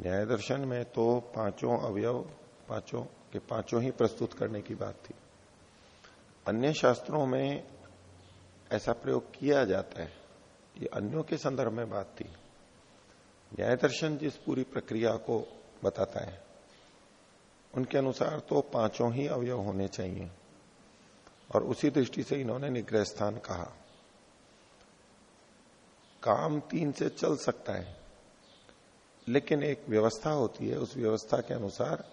न्याय दर्शन में तो पाँचों अवयव, पाँचों के पाँचों ही प्रस्तुत करने की बात थी। अन्य शास्त्रों में ऐसा प्रयोग किया जाता है ये अन्यों के संदर्भ में बात थी। न्याय दर्शन जिस पूरी प्रक्रिया को बताता है, उनके अनुसार तो पाँचों ही अवयव होने चाहिए। और उसी दृष्टि से इन्होंने निग्रह स्थान कहा। काम तीन से चल सकता है। लेकिन एक व्यवस्था होती है, उस व्यवस्था के अनुसार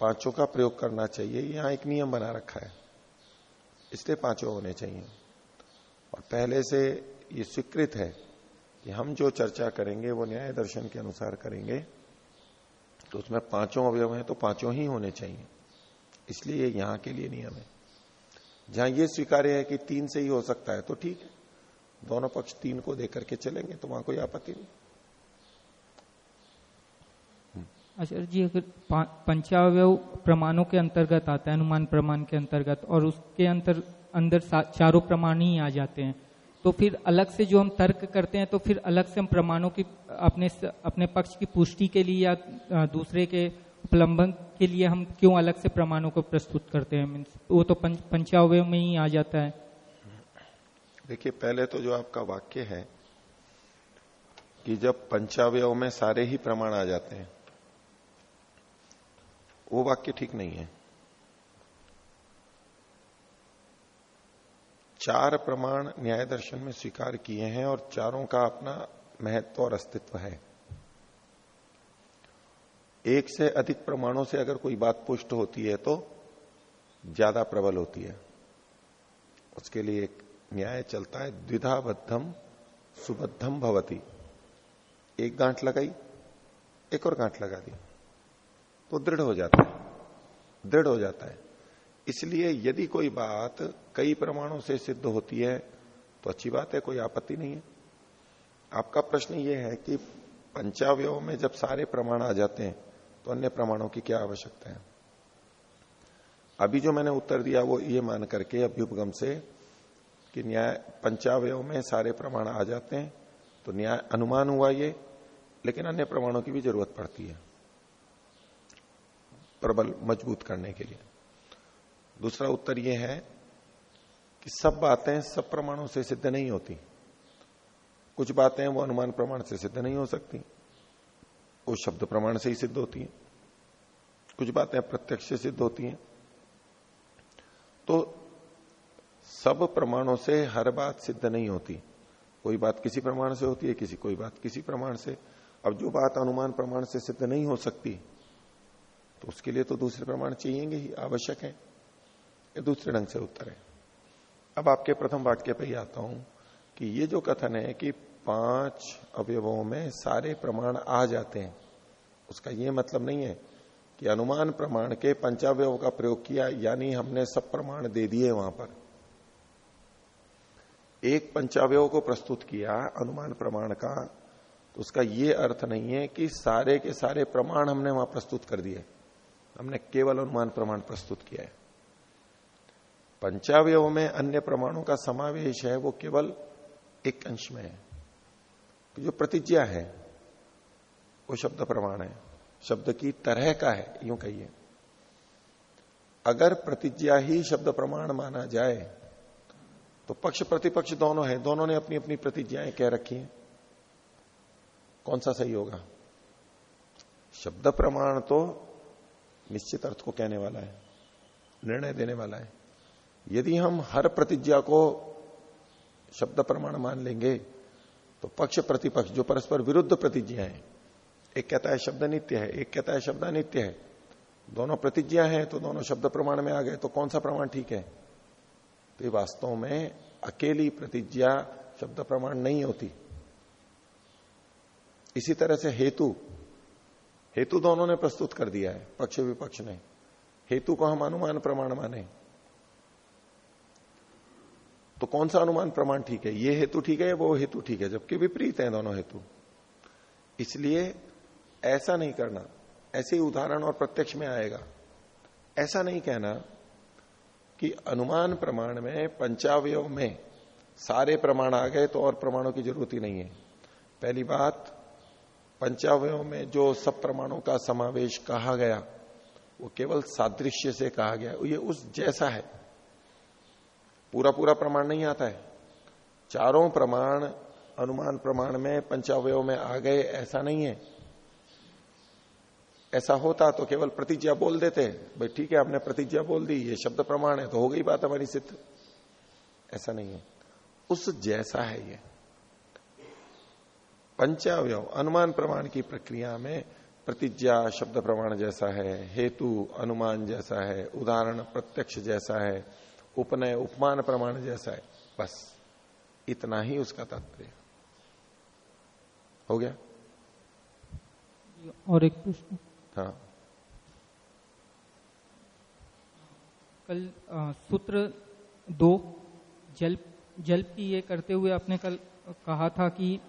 पाँचों का प्रयोग करना चाहिए। यहाँ एक नियम बना रखा है, इसलिए पाँचों होने चाहिए। और पहले से ये स्वीकृत है कि हम जो चर्चा करेंगे, वो न्याय दर्शन के अनुसार करेंगे तो उसमें पाँचों अवयव हैं तो पाँचों ही होने चाहिए। इसलिए यहाँ के लिए नियम है। जहाँ ये स्वीकार्य है कि तीन से ही हो सकता है तो ठीक है। दोनों पक्ष तीन को देकर के चलेंगे तो वहाँ कोई आपत्ति नहीं। आचार्य जी अगर पंचावय प्रमाणों के अंतर्गत आता है अनुमान प्रमाण के अंतर्गत और उसके अंतर अंदर चारों प्रमाण ही आ जाते हैं तो फिर अलग से जो हम तर्क करते हैं तो फिर अलग से हम प्रमाणों की अपने अपने पक्ष की पुष्टि के लिए या दूसरे के उपलम्बन के लिए हम क्यों अलग से प्रमाणों को प्रस्तुत करते हैं? मीन्स वो तो पंच, पंचावय में ही आ जाता है। देखिए पहले तो जो आपका वाक्य है कि जब पंचावय में सारे ही प्रमाण आ जाते हैं वो वाक्य ठीक नहीं है। चार प्रमाण न्याय दर्शन में स्वीकार किए हैं और चारों का अपना महत्व और अस्तित्व है। एक से अधिक प्रमाणों से अगर कोई बात पुष्ट होती है तो ज़्यादा प्रबल होती है। उसके लिए एक न्याय चलता है, द्विधाबद्धम सुबद्धम भवती। एक गांठ लगाई, एक और गांठ लगा दी। तो दृढ़ हो जाता है। दृढ़ हो जाता है। इसलिए यदि कोई बात कई प्रमाणों से सिद्ध होती है तो अच्छी बात है, कोई आपत्ति नहीं है। आपका प्रश्न यह है कि पंचावय में जब सारे प्रमाण आ जाते हैं तो अन्य प्रमाणों की क्या आवश्यकता है? अभी जो मैंने उत्तर दिया, वो ये मान करके अभ्युपगम से कि न्याय, पंचावय में सारे प्रमाण आ जाते हैं तो न्याय, अनुमान हुआ ये, लेकिन अन्य प्रमाणों की भी ज़रूरत पड़ती है। प्रबल मज़बूत करने के लिए। दूसरा उत्तर यह है कि सब बातें सब प्रमाणों से सिद्ध नहीं होती। कुछ बातें वो अनुमान प्रमाण से सिद्ध नहीं हो सकती। वो शब्द प्रमाण से ही सिद्ध होती है। कुछ बातें प्रत्यक्ष से सिद्ध होती हैं। तो सब प्रमाणों से हर बात सिद्ध नहीं होती। कोई बात किसी प्रमाण से होती है, किसी कोई बात किसी प्रमाण से। अब जो बात अनुमान प्रमाण से सिद्ध नहीं हो सकती तो उसके लिए तो दूसरे प्रमाण चाहिए ही, आवश्यक है। ये दूसरे ढंग से उत्तर है। अब आपके प्रथम वाक्य पे ही आता हूँ कि ये जो कथन है कि पाँच अवयवों में सारे प्रमाण आ जाते हैं, उसका ये मतलब नहीं है कि अनुमान प्रमाण के पंचावय का प्रयोग किया, यानी हमने सब प्रमाण दे दिए वहाँ पर। एक पंचावय को प्रस्तुत किया अनुमान प्रमाण का तो उसका ये अर्थ नहीं है कि सारे के सारे प्रमाण हमने वहाँ प्रस्तुत कर दिए। हमने केवल अनुमान प्रमाण प्रस्तुत किया है। पंचावय में अन्य प्रमाणों का समावेश है, वो केवल एक अंश में है। जो प्रतिज्ञा है, वो शब्द प्रमाण है। शब्द की तरह का है, यूँ कहिए। अगर प्रतिज्ञा ही शब्द प्रमाण माना जाए तो पक्ष प्रतिपक्ष दोनों है। दोनों ने अपनी अपनी प्रतिज्ञाएँ कह रखी हैं। कौन सा सही होगा? शब्द प्रमाण तो निश्चित अर्थ को कहने वाला है, निर्णय देने वाला है। यदि हम हर प्रतिज्ञा को शब्द प्रमाण मान लेंगे तो पक्ष प्रतिपक्ष जो परस्पर विरुद्ध प्रतिज्ञा है, एक कहता है शब्द नित्य है, एक कहता है शब्द अनित्य है, दोनों प्रतिज्ञा है तो दोनों शब्द प्रमाण में आ गए तो कौन सा प्रमाण ठीक है? तो वास्तव में अकेली प्रतिज्ञा शब्द प्रमाण नहीं होती। इसी तरह से हेतु हेतु दोनों ने प्रस्तुत कर दिया है, पक्ष विपक्ष ने। हेतु को हम अनुमान प्रमाण माने। तो कौन सा अनुमान प्रमाण ठीक है? ये हेतु ठीक है वो हेतु ठीक है? जबकि विपरीत है दोनों हेतु। इसलिए ऐसा नहीं करना, ऐसे ही उदाहरण और प्रत्यक्ष में आएगा। ऐसा नहीं कहना कि अनुमान प्रमाण में पंचावय में सारे प्रमाण आ गए तो और प्रमाणों की ज़रूरत ही नहीं है। पहली बात पंचावयों में जो सब प्रमाणों का समावेश कहा गया, वो केवल सादृश्य से कहा गया। ये उस जैसा है। पूरा पूरा प्रमाण नहीं आता है। चारों प्रमाण, अनुमान प्रमाण में, पंचावयों में आ गए, ऐसा नहीं है। ऐसा होता तो केवल प्रतिज्ञा बोल देते भाई ठीक है, आपने प्रतिज्ञा बोल दी, ये शब्द प्रमाण है तो हो गई बात हमारी सिद्ध। ऐसा नहीं है। उस जैसा है ये। पंचावय अनुमान प्रमाण की प्रक्रिया में प्रतिज्ञा शब्द प्रमाण जैसा है हेतु अनुमान जैसा है उदाहरण प्रत्यक्ष जैसा है उपनय उपमान प्रमाण जैसा है बस इतना ही उसका तात्पर्य। हो गया? और एक प्रश्न। हाँ। कल आ, सूत्र दो जल जल की ये करते हुए आपने कल कहा था कि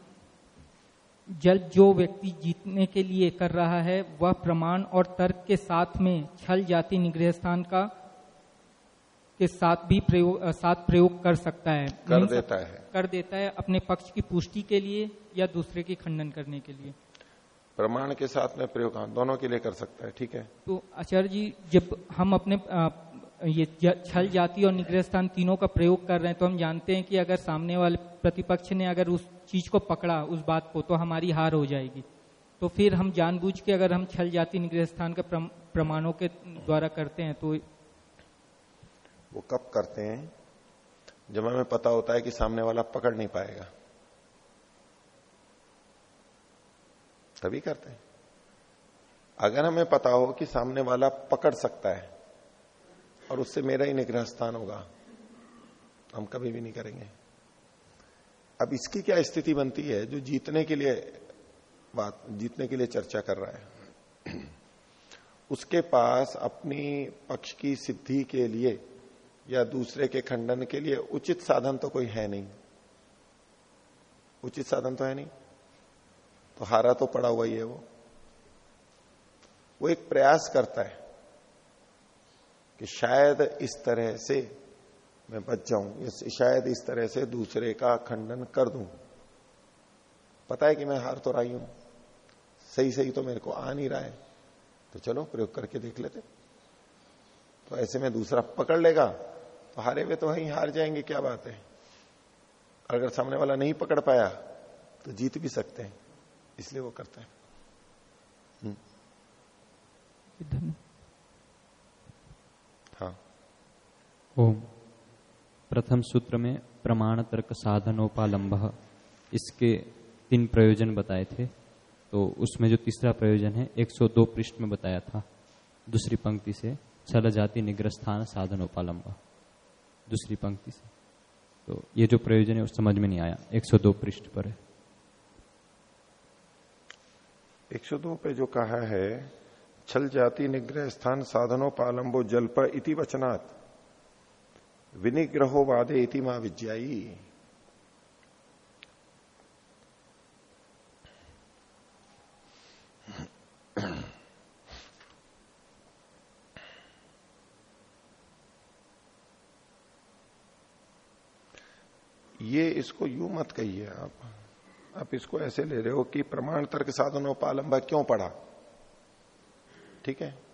जल जो व्यक्ति जीतने के लिए कर रहा है वह प्रमाण और तर्क के साथ में छल जाति निग्रह स्थान का के साथ भी प्रयोग साथ प्रयोग कर सकता है। कर देता है। कर देता है अपने पक्ष की पुष्टि के लिए या दूसरे की खंडन करने के लिए। प्रमाण के साथ में प्रयोग हाँ दोनों के लिए कर सकता है ठीक है। तो आचार्य जी जब हम अपने ये छल जाति और निग्रह स्थान तीनों का प्रयोग कर रहे हैं तो हम जानते हैं कि अगर सामने वाले प्रतिपक्ष ने अगर उस चीज़ को पकड़ा, उस बात को तो हमारी हार हो जाएगी। तो फिर हम जानबूझ के अगर हम छल जाति निग्रह स्थान के प्रमाणों के द्वारा करते हैं तो वो कब करते हैं? जब हमें पता होता है कि सामने वाला पकड़ नहीं पाएगा। तभी करते हैं। अगर हमें पता हो कि सामने वाला पकड़ सकता है और उससे मेरा ही निग्रह स्थान होगा। हम कभी भी नहीं करेंगे। अब इसकी क्या स्थिति बनती है? जो जीतने के लिए बात, जीतने के लिए चर्चा कर रहा है। उसके पास अपनी पक्ष की सिद्धि के लिए या दूसरे के खंडन के लिए उचित साधन तो कोई है नहीं। उचित साधन तो है नहीं। तो हारा तो पड़ा हुआ ही है वो। वो एक प्रयास करता है। कि शायद इस तरह से मैं बच जाऊँ शायद इस तरह से दूसरे का खंडन कर दूँ। पता है कि मैं हार तो रही हूँ। सही सही तो मेरे को आ नहीं रहा है। तो चलो प्रयोग करके देख लेते। तो ऐसे में दूसरा पकड़ लेगा। तो हारे हुए तो वहीं हार जाएँगे, क्या बात है। अगर सामने वाला नहीं पकड़ पाया तो जीत भी सकते हैं। इसलिए वो करते हैं। हम्म। ओम। प्रथम सूत्र में प्रमाण तर्क साधनोपालंब इसके तीन प्रयोजन बताए थे तो उसमें जो तीसरा प्रयोजन है 102 पृष्ठ में बताया था दूसरी पंक्ति से छल जाति निग्रस्थान साधनोपालंब दूसरी पंक्ति से। तो ये जो प्रयोजन है वो समझ में नहीं आया 102 पृष्ठ पर है। 102 पे जो कहा है छल जाति निग्रह स्थान साधनों पालंबो जल्प इति वचनात्। विनिग्रहो वादे इति माँ विज्ञाई ये इसको यू मत कहिए आप। आप इसको ऐसे ले रहे हो कि प्रमाण तर्क साधनों पालंबा क्यों पढ़ा? ठीक है?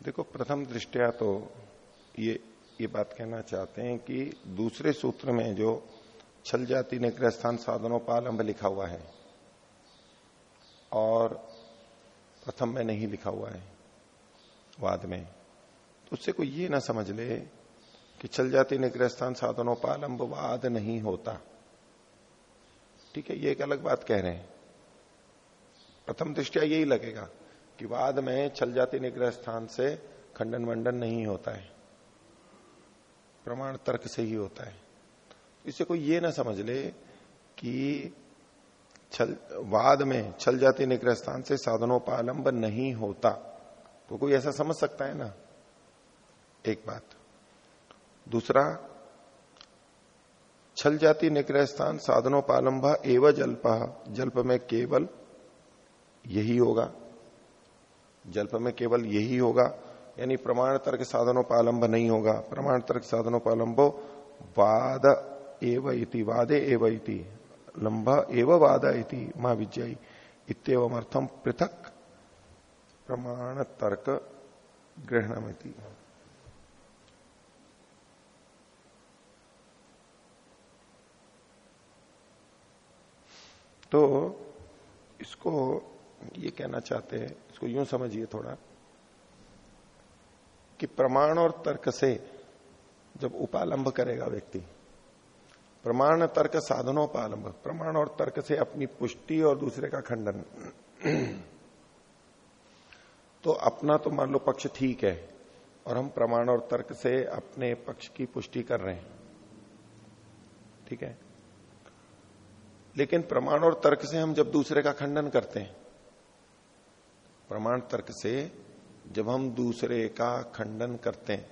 देखो, प्रथम दृष्टिया तो ये ये बात कहना चाहते हैं कि दूसरे सूत्र में जो छल जाति निग्रह स्थान साधनों पालंब लिखा हुआ है, और प्रथम में नहीं लिखा हुआ है वाद में तो उससे कोई ये ना समझ ले कि छल जाति निग्रह स्थान साधनों पालंब वाद नहीं होता। ठीक है, ये एक अलग बात कह रहे हैं। प्रथम दृष्टिया यही लगेगा। कि वाद में छल जाति निग्रह स्थान से खंडन वंडन नहीं होता है। प्रमाण तर्क से ही होता है। इससे कोई ये ना समझ ले कि छल वाद में छल जाति निग्रह स्थान से साधनोपालंब नहीं होता। तो कोई ऐसा समझ सकता है ना? एक बात। दूसरा छल जाति निग्रह स्थान साधनोपालंब एवं जल्प जल्प में केवल यही होगा। जल्प में केवल यही होगा। यानी प्रमाण तर्क साधनों पर साधनोपालंब नहीं होगा। प्रमाण तर्क साधनों पर साधनोपालंबो वाद एव इति, वादे एव इति, लंब एव वाद इति माँ विजयी इतम अर्थम पृथक प्रमाण तर्क ग्रहणमिति। तो इसको ये कहना चाहते हैं इसको यूँ समझिए थोड़ा, कि प्रमाण और तर्क से जब उपालंब करेगा व्यक्ति, प्रमाण, तर्क साधनों साधनोपालंब, प्रमाण और तर्क से अपनी पुष्टि और दूसरे का खंडन तो अपना तो मान लो पक्ष ठीक है, और हम प्रमाण और तर्क से अपने पक्ष की पुष्टि कर रहे हैं। ठीक है? लेकिन प्रमाण और तर्क से हम जब दूसरे का खंडन करते हैं प्रमाण तर्क से जब हम दूसरे का खंडन करते हैं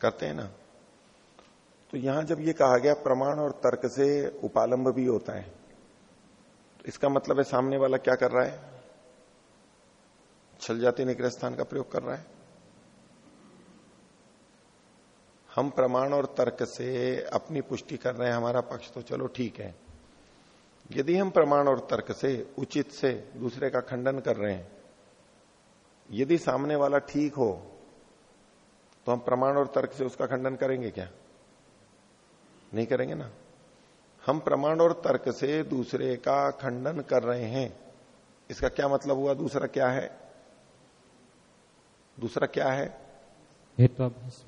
करते हैं ना तो यहाँ जब ये कहा गया प्रमाण और तर्क से उपालंब भी होता है तो इसका मतलब है सामने वाला क्या कर रहा है? छल जाति निग्रह स्थान का प्रयोग कर रहा है। हम प्रमाण और तर्क से अपनी पुष्टि कर रहे हैं, हमारा पक्ष तो चलो ठीक है। यदि हम प्रमाण और तर्क से, उचित से दूसरे का खंडन कर रहे हैं यदि सामने वाला ठीक हो तो हम प्रमाण और तर्क से उसका खंडन करेंगे क्या? नहीं करेंगे ना? हम प्रमाण और तर्क से दूसरे का खंडन कर रहे हैं। इसका क्या मतलब हुआ? दूसरा क्या है? दूसरा क्या है? हेत्वाभास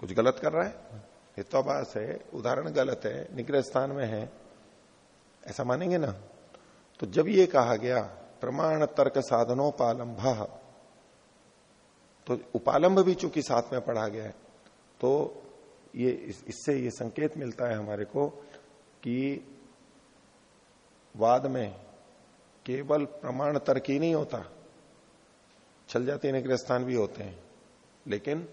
कुछ गलत कर रहा है? हित्वाभास है। उदाहरण गलत है। निग्रह स्थान में है। ऐसा मानेंगे ना? तो जब ये कहा गया प्रमाण तर्क साधनों पालंभ तो उपालंब भी चूँकि साथ में पढ़ा गया है तो ये इस, इससे ये संकेत मिलता है हमारे को कि वाद में केवल प्रमाण तर्क ही नहीं होता। छल जाते निग्रह स्थान भी होते हैं लेकिन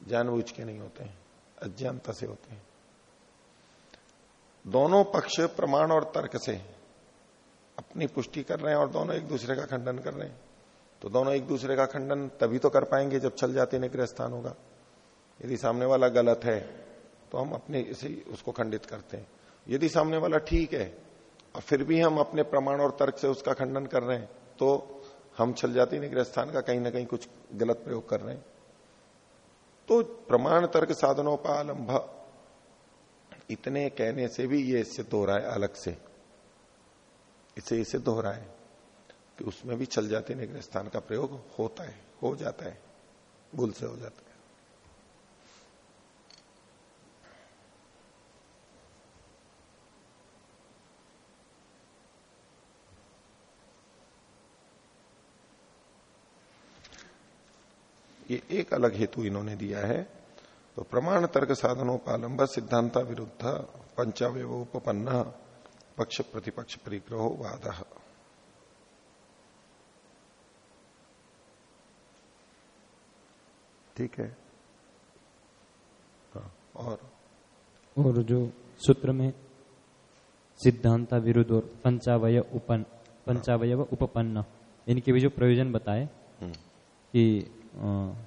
जानबूझ के नहीं होते हैं अज्ञानता से होते हैं। दोनों पक्ष प्रमाण और तर्क से अपनी पुष्टि कर रहे हैं और दोनों एक दूसरे का खंडन कर रहे हैं। तो दोनों एक दूसरे का खंडन तभी तो कर पाएँगे जब चल जाते निग्रह स्थान होगा। यदि सामने वाला गलत है तो हम अपने इसे उसको खंडित करते हैं। यदि सामने वाला ठीक है, और फिर भी हम अपने प्रमाण और तर्क से उसका खंडन कर रहे हैं तो हम चल जाती निग्रह स्थान का कहीं ना कहीं कुछ गलत प्रयोग कर रहे हैं। तो प्रमाण, तर्क साधनोपालंभ इतने कहने से भी ये सिद्ध हो रहा है अलग से। इसे सिद्ध हो रहा है कि उसमें भी चल जाते निग्रह स्थान का प्रयोग होता है, हो जाता है, भूल से हो जाता है। ये एक अलग हेतु इन्होंने दिया है। तो प्रमाण तर्क साधनोपालंब सिद्धांता विरुद्ध पंचावय, उपपन्न, पक्ष प्रतिपक्ष, परिग्रह, वाद। ठीक है। हाँ, और? और जो सूत्र में सिद्धांता विरुद्ध और पंचावय उपन पंचावय उपपन्न इनके भी जो प्रयोजन बताए हम्म। कि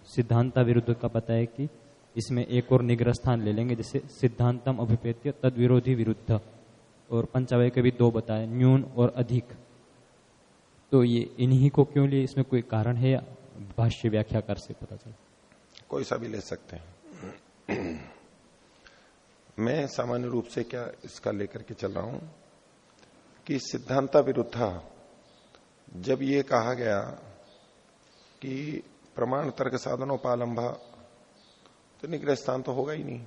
सिद्धांता विरुद्ध का बताया कि इसमें एक और निग्रह स्थान ले लेंगे जैसे सिद्धांतम अभिपेत्य तद विरोधी विरुद्ध और पंचावय के भी दो बताए न्यून और अधिक। तो ये इन्हीं को क्यों लिए इसमें कोई कारण है या भाष्य व्याख्या कर से पता चला? कोई सा भी ले सकते हैं। मैं सामान्य रूप से क्या इसका लेकर के चल रहा हूँ कि सिद्धांता विरुद्धा जब ये कहा गया कि प्रमाण तर्क साधनोपालंबा तो निग्रह स्थान तो होगा ही नहीं।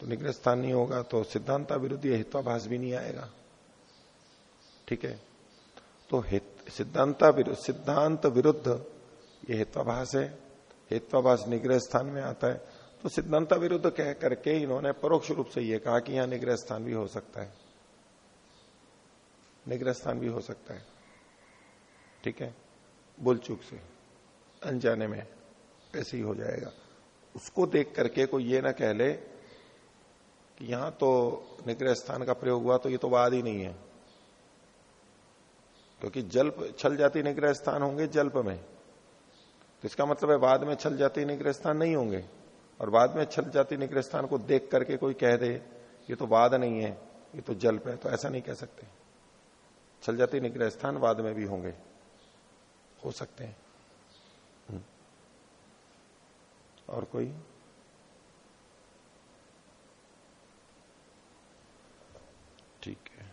तो निग्रह स्थान नहीं होगा तो सिद्धांता विरुद्ध ये हित्वाभास भी नहीं आएगा। ठीक है? तो सिद्धांता विरुद्ध सिद्धांत विरुद्ध ये हित्वाभास है। हित्वाभास निग्रह स्थान में आता है। तो सिद्धांत विरुद्ध कह करके इन्होंने परोक्ष रूप से यह कहा कि यहाँ निग्रह स्थान भी हो सकता है। निग्रह स्थान भी हो सकता है। ठीक है? बोल चूक से। अनजाने में ऐसे ही हो जाएगा। उसको देख करके कोई ये ना कह ले कि यहाँ तो निग्रह स्थान का प्रयोग हुआ तो ये तो वाद ही नहीं है। क्योंकि जल्प, छल जाती निग्रह स्थान होंगे जल्प में। तो इसका मतलब है बाद में छल जाती निग्रह स्थान नहीं होंगे। और बाद में छल जाती निग्रह स्थान को देख करके कोई कह दे, ये तो वाद नहीं है, ये तो जल्प है। तो ऐसा नहीं कह सकते। छल जाती निग्रह स्थान बाद में भी होंगे। हो सकते हैं। हम्म। और कोई? ठीक है।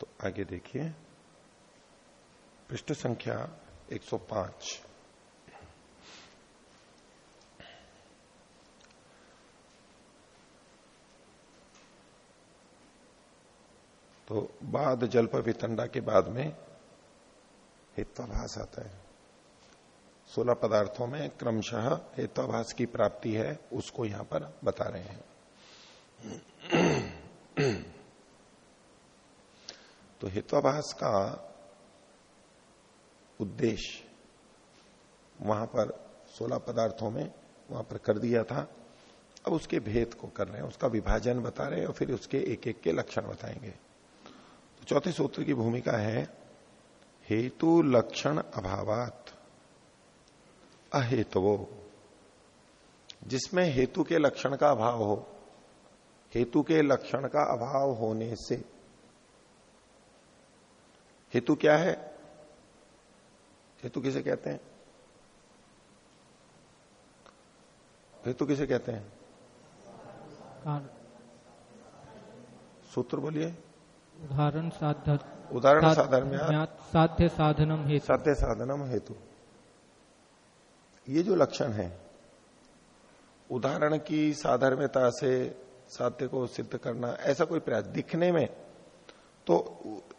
तो आगे देखिए। पृष्ठ संख्या 105 तो बाद जल्प वितंडा के बाद में हित्वाभास आता है। सोलह पदार्थों में क्रमशः हेत्वाभास की प्राप्ति है, उसको यहाँ पर बता रहे हैं। तो हेत्वाभास का उद्देश्य वहाँ पर सोलह पदार्थों में वहाँ पर कर दिया था। अब उसके भेद को कर रहे हैं, उसका विभाजन बता रहे हैं और फिर उसके एक एक के लक्षण बताएँगे। तो चौथे सूत्र की भूमिका है, हेतु लक्षण अभावात, अहेतवो। जिसमें हेतु के लक्षण का अभाव हो, हेतु के लक्षण का अभाव होने से, हेतु क्या है? हेतु किसे कहते हैं? हेतु किसे कहते हैं? सूत्र बोलिए। उदाहरण साधन उदाहरण साधन साध्य साधनम हेतु। साध्य साधनम हेतु। ये जो लक्षण है उदाहरण की साधर्म्यता से साध्य को सिद्ध करना ऐसा कोई प्रयास दिखने में तो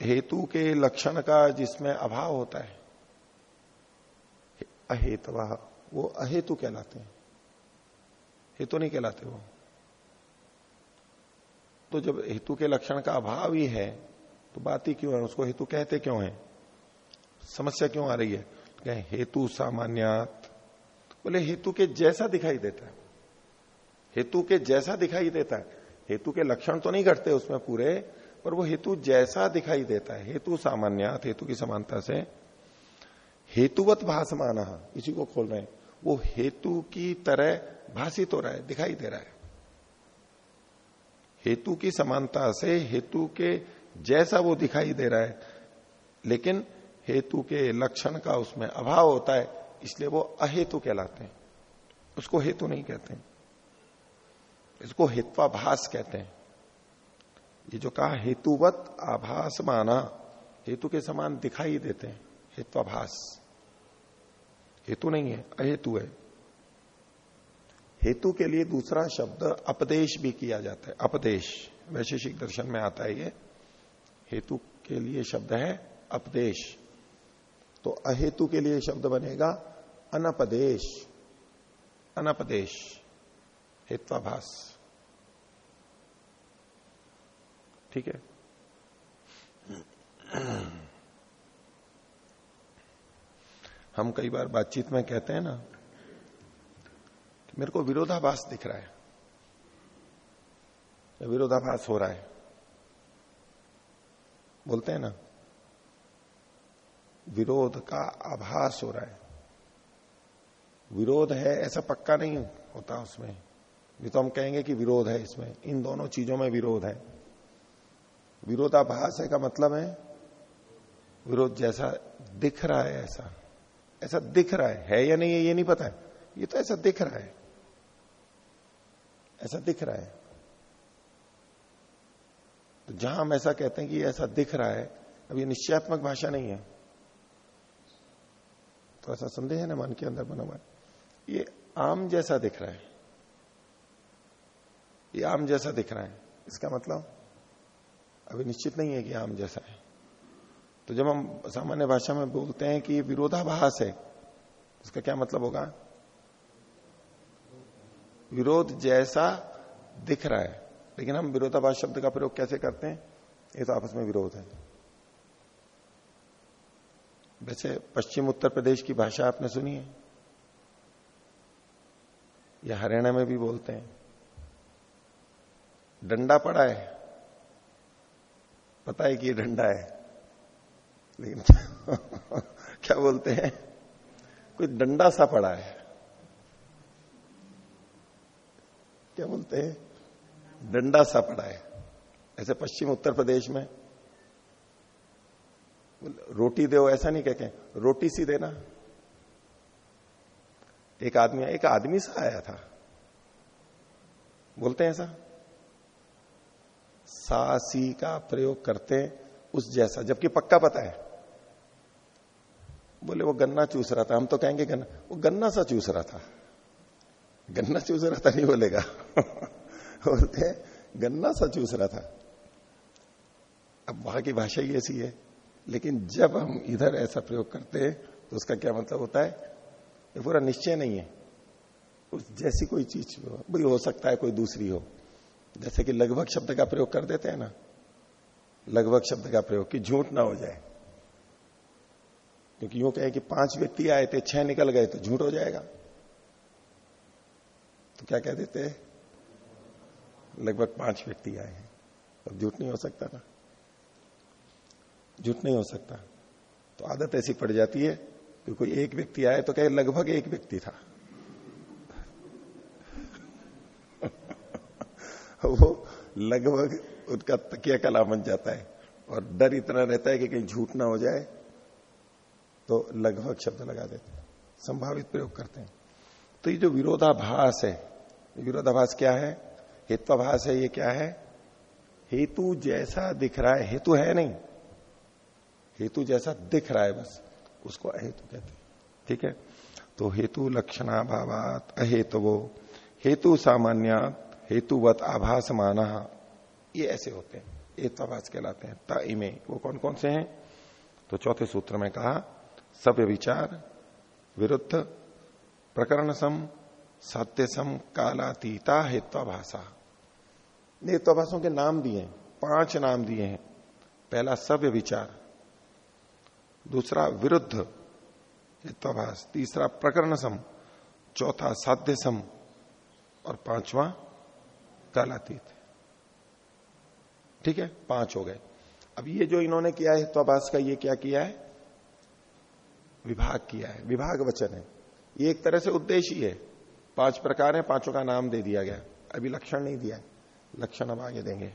हेतु के लक्षण का जिसमें अभाव होता है अहेतवा। वो अहेतु कहलाते हैं। हेतु नहीं कहलाते वो। तो जब हेतु के लक्षण का अभाव ही है तो बात ही क्यों है? उसको हेतु कहते क्यों है? समस्या क्यों आ रही है? हेतु सामान्यात। बोले, हेतु के जैसा दिखाई देता है। हेतु के जैसा दिखाई देता है। हेतु के लक्षण तो नहीं घटते उसमें पूरे, पर वो हेतु जैसा दिखाई देता है। हेतु सामान्यात, हेतु की समानता से हेतुवत भाषमान इसी को खोल रहे हैं। वो हेतु की तरह भाषित हो रहा है, दिखाई दे रहा है। हेतु की समानता से हेतु के जैसा वो दिखाई दे रहा है, लेकिन हेतु के लक्षण का उसमें अभाव होता है, इसलिए वो अहेतु कहलाते हैं। उसको हेतु नहीं कहते इसको हेत्वाभास कहते हैं। ये जो कहा, हेतुवत आभास माना हेतु के समान दिखाई देते हैं, हेत्वाभास। हेतु नहीं है, अहेतु है। हेतु के लिए दूसरा शब्द अपदेश भी किया जाता है। अपदेश, वैशेषिक दर्शन में आता है ये। हेतु के लिए शब्द है अपदेश। तो अहेतु के लिए शब्द बनेगा अनपदेश। अनपदेश, हेत्वाभास। ठीक है? हम कई बार बातचीत में कहते हैं ना, कि मेरे को विरोधाभास दिख रहा है। विरोधाभास हो रहा है, बोलते हैं ना, विरोध का आभास हो रहा है। विरोध है, ऐसा पक्का नहीं होता उसमें। ये तो हम कहेंगे कि विरोध है इसमें। इन दोनों चीज़ों में विरोध है। विरोधाभास है का मतलब है, विरोध जैसा दिख रहा है ऐसा। ऐसा दिख रहा है है या नहीं है, ये नहीं पता है। ये तो ऐसा दिख रहा है। ऐसा दिख रहा है। तो जहाँ हम ऐसा कहते हैं कि ऐसा दिख रहा है, अब ये निश्चयात्मक भाषा नहीं है। तो ऐसा संदेह है ना, मन के अंदर बना हुआ ये आम जैसा दिख रहा है। ये आम जैसा दिख रहा है। इसका मतलब अभी निश्चित नहीं है कि आम जैसा है। तो जब हम सामान्य भाषा में बोलते हैं कि ये विरोधाभास है, इसका क्या मतलब होगा? विरोध जैसा दिख रहा है। लेकिन हम विरोधाभास शब्द का प्रयोग कैसे करते हैं? ये तो आपस में विरोध है। वैसे पश्चिम उत्तर प्रदेश की भाषा आपने सुनी है? या हरियाणा में भी बोलते हैं? डंडा पड़ा है। पता है कि ये डंडा है? क्या बोलते हैं? कोई डंडा सा पड़ा है। क्या बोलते हैं? डंडा सा पड़ा है। ऐसे पश्चिम उत्तर प्रदेश में। रोटी दो, ऐसा नहीं कहते रोटी सी देना। एक आदमी एक आदमी सा आया था। बोलते हैं ऐसा। सा, सी का प्रयोग करते उस जैसा, जबकि पक्का पता है। बोले, वो गन्ना चूस रहा था। हम तो कहेंगे, गन्ना वो गन्ना सा चूस रहा था। गन्ना चूस रहा था? नहीं बोलेगा। बोलते गन्ना सा चूस रहा था। अब वहाँ की भाषा ही ऐसी है। लेकिन जब हम इधर ऐसा प्रयोग करते हैं तो उसका क्या मतलब होता है? ये पूरा निश्चय नहीं है। उस जैसी कोई चीज़ भाई हो सकता है कोई दूसरी हो। जैसे कि लगभग शब्द का प्रयोग कर देते हैं ना। लगभग शब्द का प्रयोग कि झूठ ना हो जाए। क्योंकि यूँ कहे कि पाँच व्यक्ति आए थे, छह निकल गए तो झूठ हो जाएगा। तो क्या कह देते लगभग पाँच व्यक्ति आए हैं। तो झूठ नहीं हो सकता ना। झूठ नहीं हो सकता। तो आदत ऐसी पड़ जाती है कि कोई एक व्यक्ति आए तो कहे लगभग एक व्यक्ति था। वो लगभग उसका तकिया कला बन जाता है और डर इतना रहता है कि कहीं झूठ ना हो जाए। तो लगभग शब्द लगा देते हैं। संभावित प्रयोग करते हैं। तो ये जो विरोधाभास है विरोधाभास क्या है? हेत्वाभास है, ये क्या है? हेतु जैसा दिख रहा है। हेतु है नहीं। हेतु जैसा दिख रहा है बस। उसको अहेतु कहते हैं। ठीक है? तो हेतु लक्षणाभावात अहेतु हेतु सामान्य, हेतुवत आभास माना ये ऐसे होते हैं। हेत्वाभास कहलाते हैं। ताइमे वो कौन कौन से हैं? तो चौथे सूत्र में कहा सभ्य विचार, विरुद्ध, प्रकरण सम, सत्य सम, कालातीता हेत्वाभाषा हेत्वाभाषों के नाम दिए पाँच नाम दिए हैं। पहला सव्य विचार, दूसरा विरुद्ध हित्वाभास तीसरा प्रकरण सम, चौथा साध्य सम, और पांचवा कालातीत। ठीक है? पाँच हो गए। अब ये जो इन्होंने किया है हित्वाभास का, ये क्या किया है? विभाग किया है, विभाग वचन है। ये एक तरह से उद्देश्य ही पाँच प्रकार है, पाँचों का नाम दे दिया गया। अभी लक्षण नहीं दिया है। लक्षण हम आगे देंगे।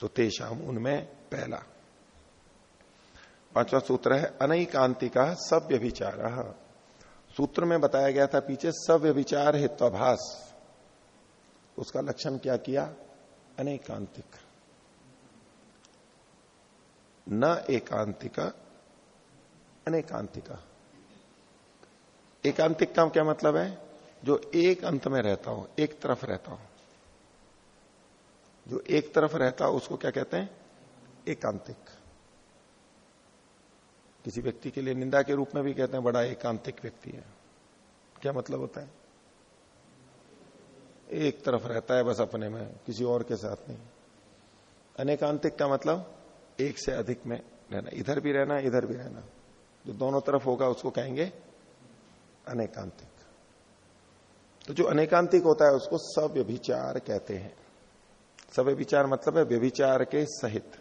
तो तेषाम उनमें पहला। पांचवा सूत्र है अनैकांति का सभ्य विचार सूत्र में बताया गया था पीछे सव्य विचार हित्वाभास उसका लक्षण क्या किया? अनेकांतिक। न एकांतिका अनेकांतिका। एकांतिक का क्या मतलब है? जो एक अंत में रहता हो, एक तरफ़ रहता हो। जो एक तरफ़ रहता हो, उसको क्या कहते हैं? एकांतिक। किसी व्यक्ति के लिए निंदा के रूप में भी कहते हैं, बड़ा एकांतिक व्यक्ति है। क्या मतलब होता है? एक तरफ़ रहता है बस अपने में, किसी और के साथ नहीं। अनेकांतिक का मतलब एक से अधिक में रहना। इधर भी रहना, इधर भी रहना। जो दोनों तरफ़ होगा उसको कहेंगे अनेकांतिक। तो जो अनेकांतिक होता है उसको सव्यभिचार कहते हैं। सव्यभिचार मतलब है व्यभिचार के सहित।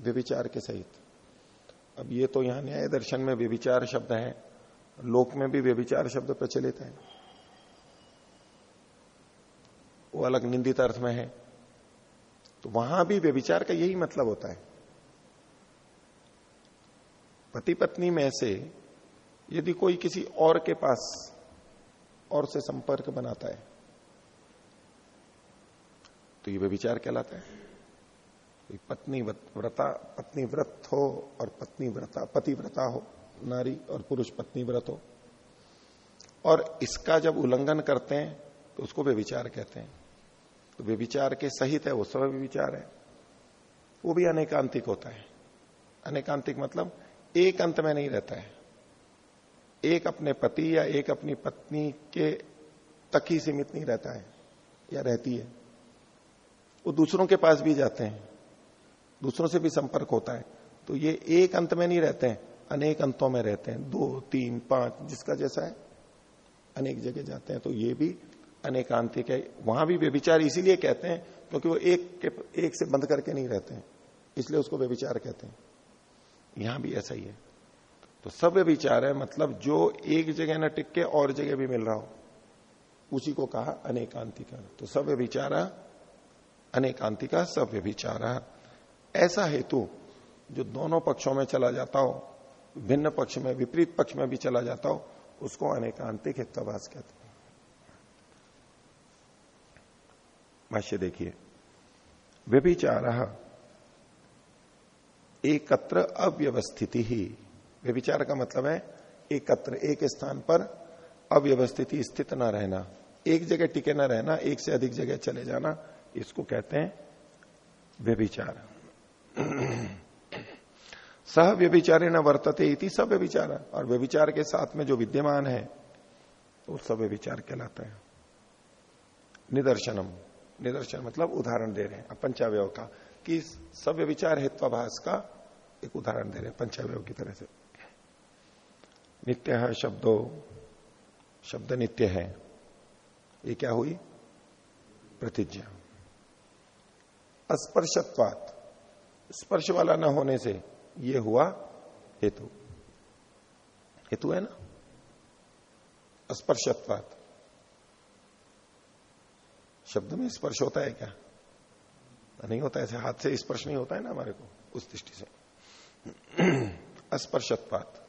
व्यभिचार के सहित। अब ये तो यहाँ न्याय दर्शन में व्यभिचार शब्द है, लोक में भी व्यभिचार शब्द प्रचलित है। वो अलग निंदित अर्थ में है। तो वहाँ भी व्यभिचार का यही मतलब होता है। पति पत्नी में से यदि कोई किसी और के पास और से संपर्क बनाता है तो ये व्यभिचार कहलाता है। पत्नी व्रता पत्नी व्रत हो और पत्नी व्रता, पति व्रता हो, नारी और पुरुष पत्नी व्रत हो। और इसका जब उल्लंघन करते हैं तो उसको वे विचार कहते हैं। तो वे विचार के सहित है, वो सब विचार है। वो भी अनेकांतिक होता है। अनेकांतिक मतलब एक अंत में नहीं रहता है। एक अपने पति या एक अपनी पत्नी के तक ही सीमित नहीं रहता है, या रहती है। वो दूसरों के पास भी जाते हैं, दूसरों से भी संपर्क होता है। तो ये एक अंत में नहीं रहते हैं, अनेक अंतों में रहते हैं। दो, तीन, पाँच, जिसका जैसा है, अनेक जगह जाते हैं। तो ये भी अनेकांतिक है। वहाँ भी व्यविचार इसीलिए कहते हैं, क्योंकि वो एक के, एक से बंद करके नहीं रहते हैं, इसलिए उसको व्यविचार कहते हैं। यहाँ भी ऐसा ही है। तो सब व्यविचार है मतलब जो एक जगह न टिक के और जगह भी मिल रहा हो, उसी को कहा अनेकांतिका तो सब व्यविचारा अनेकांतिका सब व्यविचारा ऐसा हेतु जो दोनों पक्षों में चला जाता हो, भिन्न पक्ष में, विपरीत पक्ष में भी चला जाता हो, उसको अनेकांतिक हितवास कहते हैं। भाष्य देखिए, व्यभिचार एकत्र अव्यवस्थिति ही। व्यभिचार का मतलब है एकत्र, एक स्थान पर अव्यवस्थिति स्थित न रहना। एक जगह टिके न रहना, एक से अधिक जगह चले जाना, इसको कहते हैं व्यभिचार। सह व्यभिचारे न वर्तते इति सब व्यभिचार। और व्यभिचार के साथ में जो विद्यमान है वो सब व्यभिचार कहलाता है। निदर्शनम। निदर्शन मतलब उदाहरण दे रहे हैं। पंचावय का। कि सब व्यभिचार हेत्वाभास का एक उदाहरण दे रहे हैं पंचावय की तरह से। नित्य है शब्दों, शब्द नित्य है। ये क्या हुई? प्रतिज्ञा। अस्पर्शत्वात। स्पर्श वाला न होने से ये हुआ हेतु। हेतु है ना? स्पर्शत्वात शब्द में स्पर्श होता है क्या? नहीं होता ऐसे, हाथ से स्पर्श नहीं होता है ना हमारे को, उस दृष्टि से। अस्पर्शत्वात।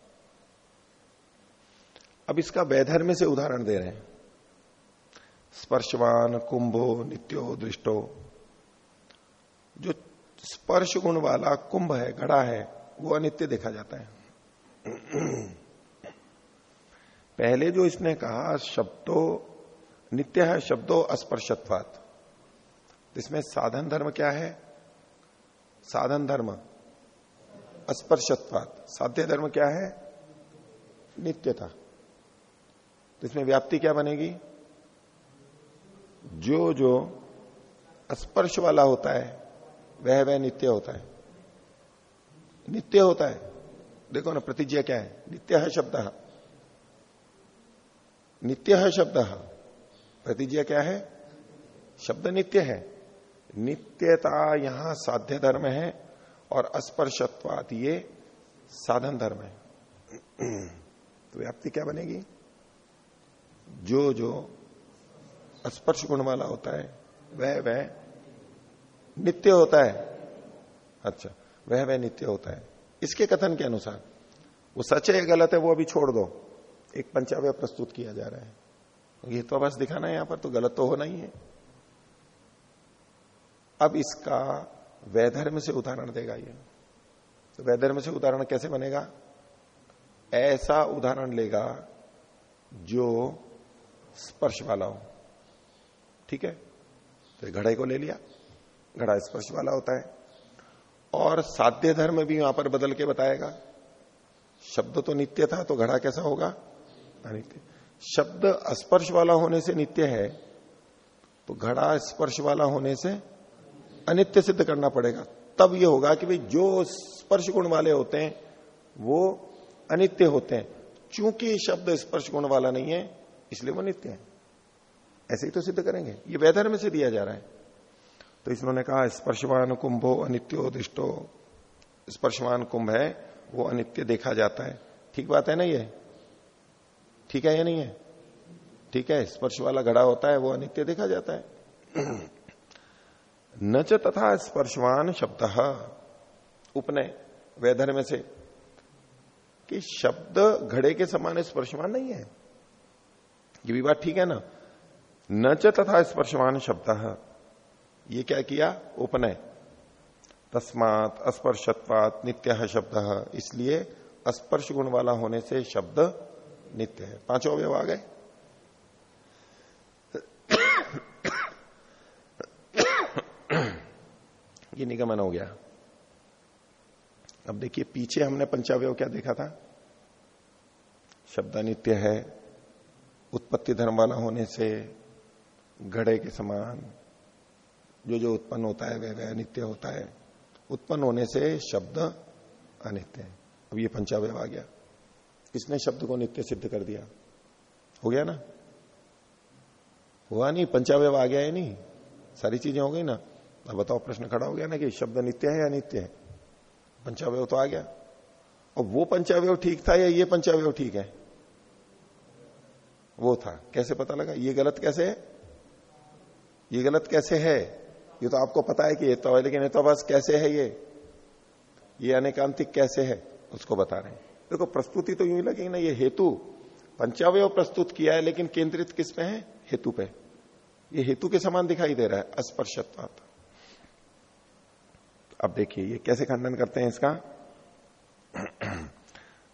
अब इसका वैधर्म से उदाहरण दे रहे हैं। स्पर्शवान, कुंभो, नित्यो, दृष्टो। जो स्पर्श गुण वाला कुंभ है, घड़ा है, वो अनित्य देखा जाता है। पहले जो इसने कहा, शब्दों, नित्य है, शब्दों अस्पर्शत्वात। इसमें साधन धर्म क्या है? साधन धर्म। अस्पर्शत्वात। साध्य धर्म क्या है? नित्यता। तो इसमें व्याप्ति क्या बनेगी? जो जो स्पर्श वाला होता है, वह वह नित्य होता है। नित्य होता है। देखो ना, प्रतिज्ञा क्या है? नित्य है शब्द। नित्य है शब्द। प्रतिज्ञा क्या है? शब्द नित्य है। नित्यता यहाँ साध्य धर्म है। और अस्पर्शत्वात ये साधन धर्म है। तो व्याप्ति क्या बनेगी? जो जो स्पर्श गुण वाला होता है, वह वह नित्य होता है। अच्छा वह वह नित्य होता है। इसके कथन के अनुसार, वो सच है गलत है, वो अभी छोड़ दो। एक पंचावय प्रस्तुत किया जा रहा है। ये तो बस दिखाना है यहाँ पर तो गलत तो होना ही है। अब इसका वैधर्म से उदाहरण देगा ये। तो वैधर्म से उदाहरण कैसे बनेगा? ऐसा उदाहरण लेगा जो स्पर्श वाला हो। ठीक है? तो घड़े को ले लिया। घड़ा स्पर्श वाला होता है। और साध्य धर्म भी यहाँ पर बदल के बताएगा। शब्द तो नित्य था तो घड़ा कैसा होगा? अनित्य। शब्द स्पर्श वाला होने से नित्य है तो घड़ा स्पर्श वाला होने से अनित्य सिद्ध करना पड़ेगा। तब यह होगा कि भाई जो स्पर्श गुण वाले होते हैं, वो अनित्य होते हैं। चूँकि शब्द स्पर्श गुण वाला नहीं है, इसलिए वो नित्य है। ऐसे ही तो सिद्ध करेंगे। ये वैधर्म से दिया जा रहा है। तो इसने कहा, स्पर्शवान कुंभो अनित्यो दृष्टो। स्पर्शवान कुंभ है, वो अनित्य देखा जाता है। ठीक बात है ना ये? ठीक है या नहीं है? ठीक है, स्पर्श वाला घड़ा होता है, वो अनित्य देखा जाता है। न च तथा स्पर्शवान शब्द। उपनय वैधर में से। कि शब्द घड़े के समान स्पर्शवान नहीं है। ये भी बात ठीक है ना? न च तथा स्पर्शवान शब्द। ये क्या किया? उपनय। तस्मात अस्पर्शत्वात नित्य शब्द। इसलिए स्पर्श गुण वाला होने से शब्द नित्य है। पाँचों अवयव आ गए। ये निगमन हो गया। अब देखिए, पीछे हमने पंचावय क्या देखा था? शब्द नित्य है, उत्पत्ति धर्म वाला होने से घड़े के समान जो जो उत्पन्न होता है, वह वह अनित्य होता है। उत्पन्न होने से शब्द अनित्य है। अब ये पंचावय आ गया। इसने शब्द को नित्य सिद्ध कर दिया। हो गया ना? हुआ नहीं, पंचावय आ गया है नहीं। सारी चीज़ें हो गई ना? अब बताओ, प्रश्न खड़ा हो गया ना कि शब्द नित्य है या नित्य है? पंचावय तो आ गया। और वो पंचावय ठीक था या ये पंचावय ठीक है? वो था। कैसे पता लगा? ये गलत कैसे है? ये गलत कैसे है? ये तो आपको पता है कि ये तो है, लेकिन ये तो बस कैसे है ये? ये अनेकांतिक कैसे है? उसको बता रहे हैं। देखो, प्रस्तुति तो यूँ ही लगेगी ना, ये हेतु। पंचावय प्रस्तुत किया है, लेकिन केंद्रित किस पे है? हेतु पे। ये हेतु के समान दिखाई दे रहा है अस्पर्शत्व अब देखिए, ये कैसे खंडन करते हैं इसका?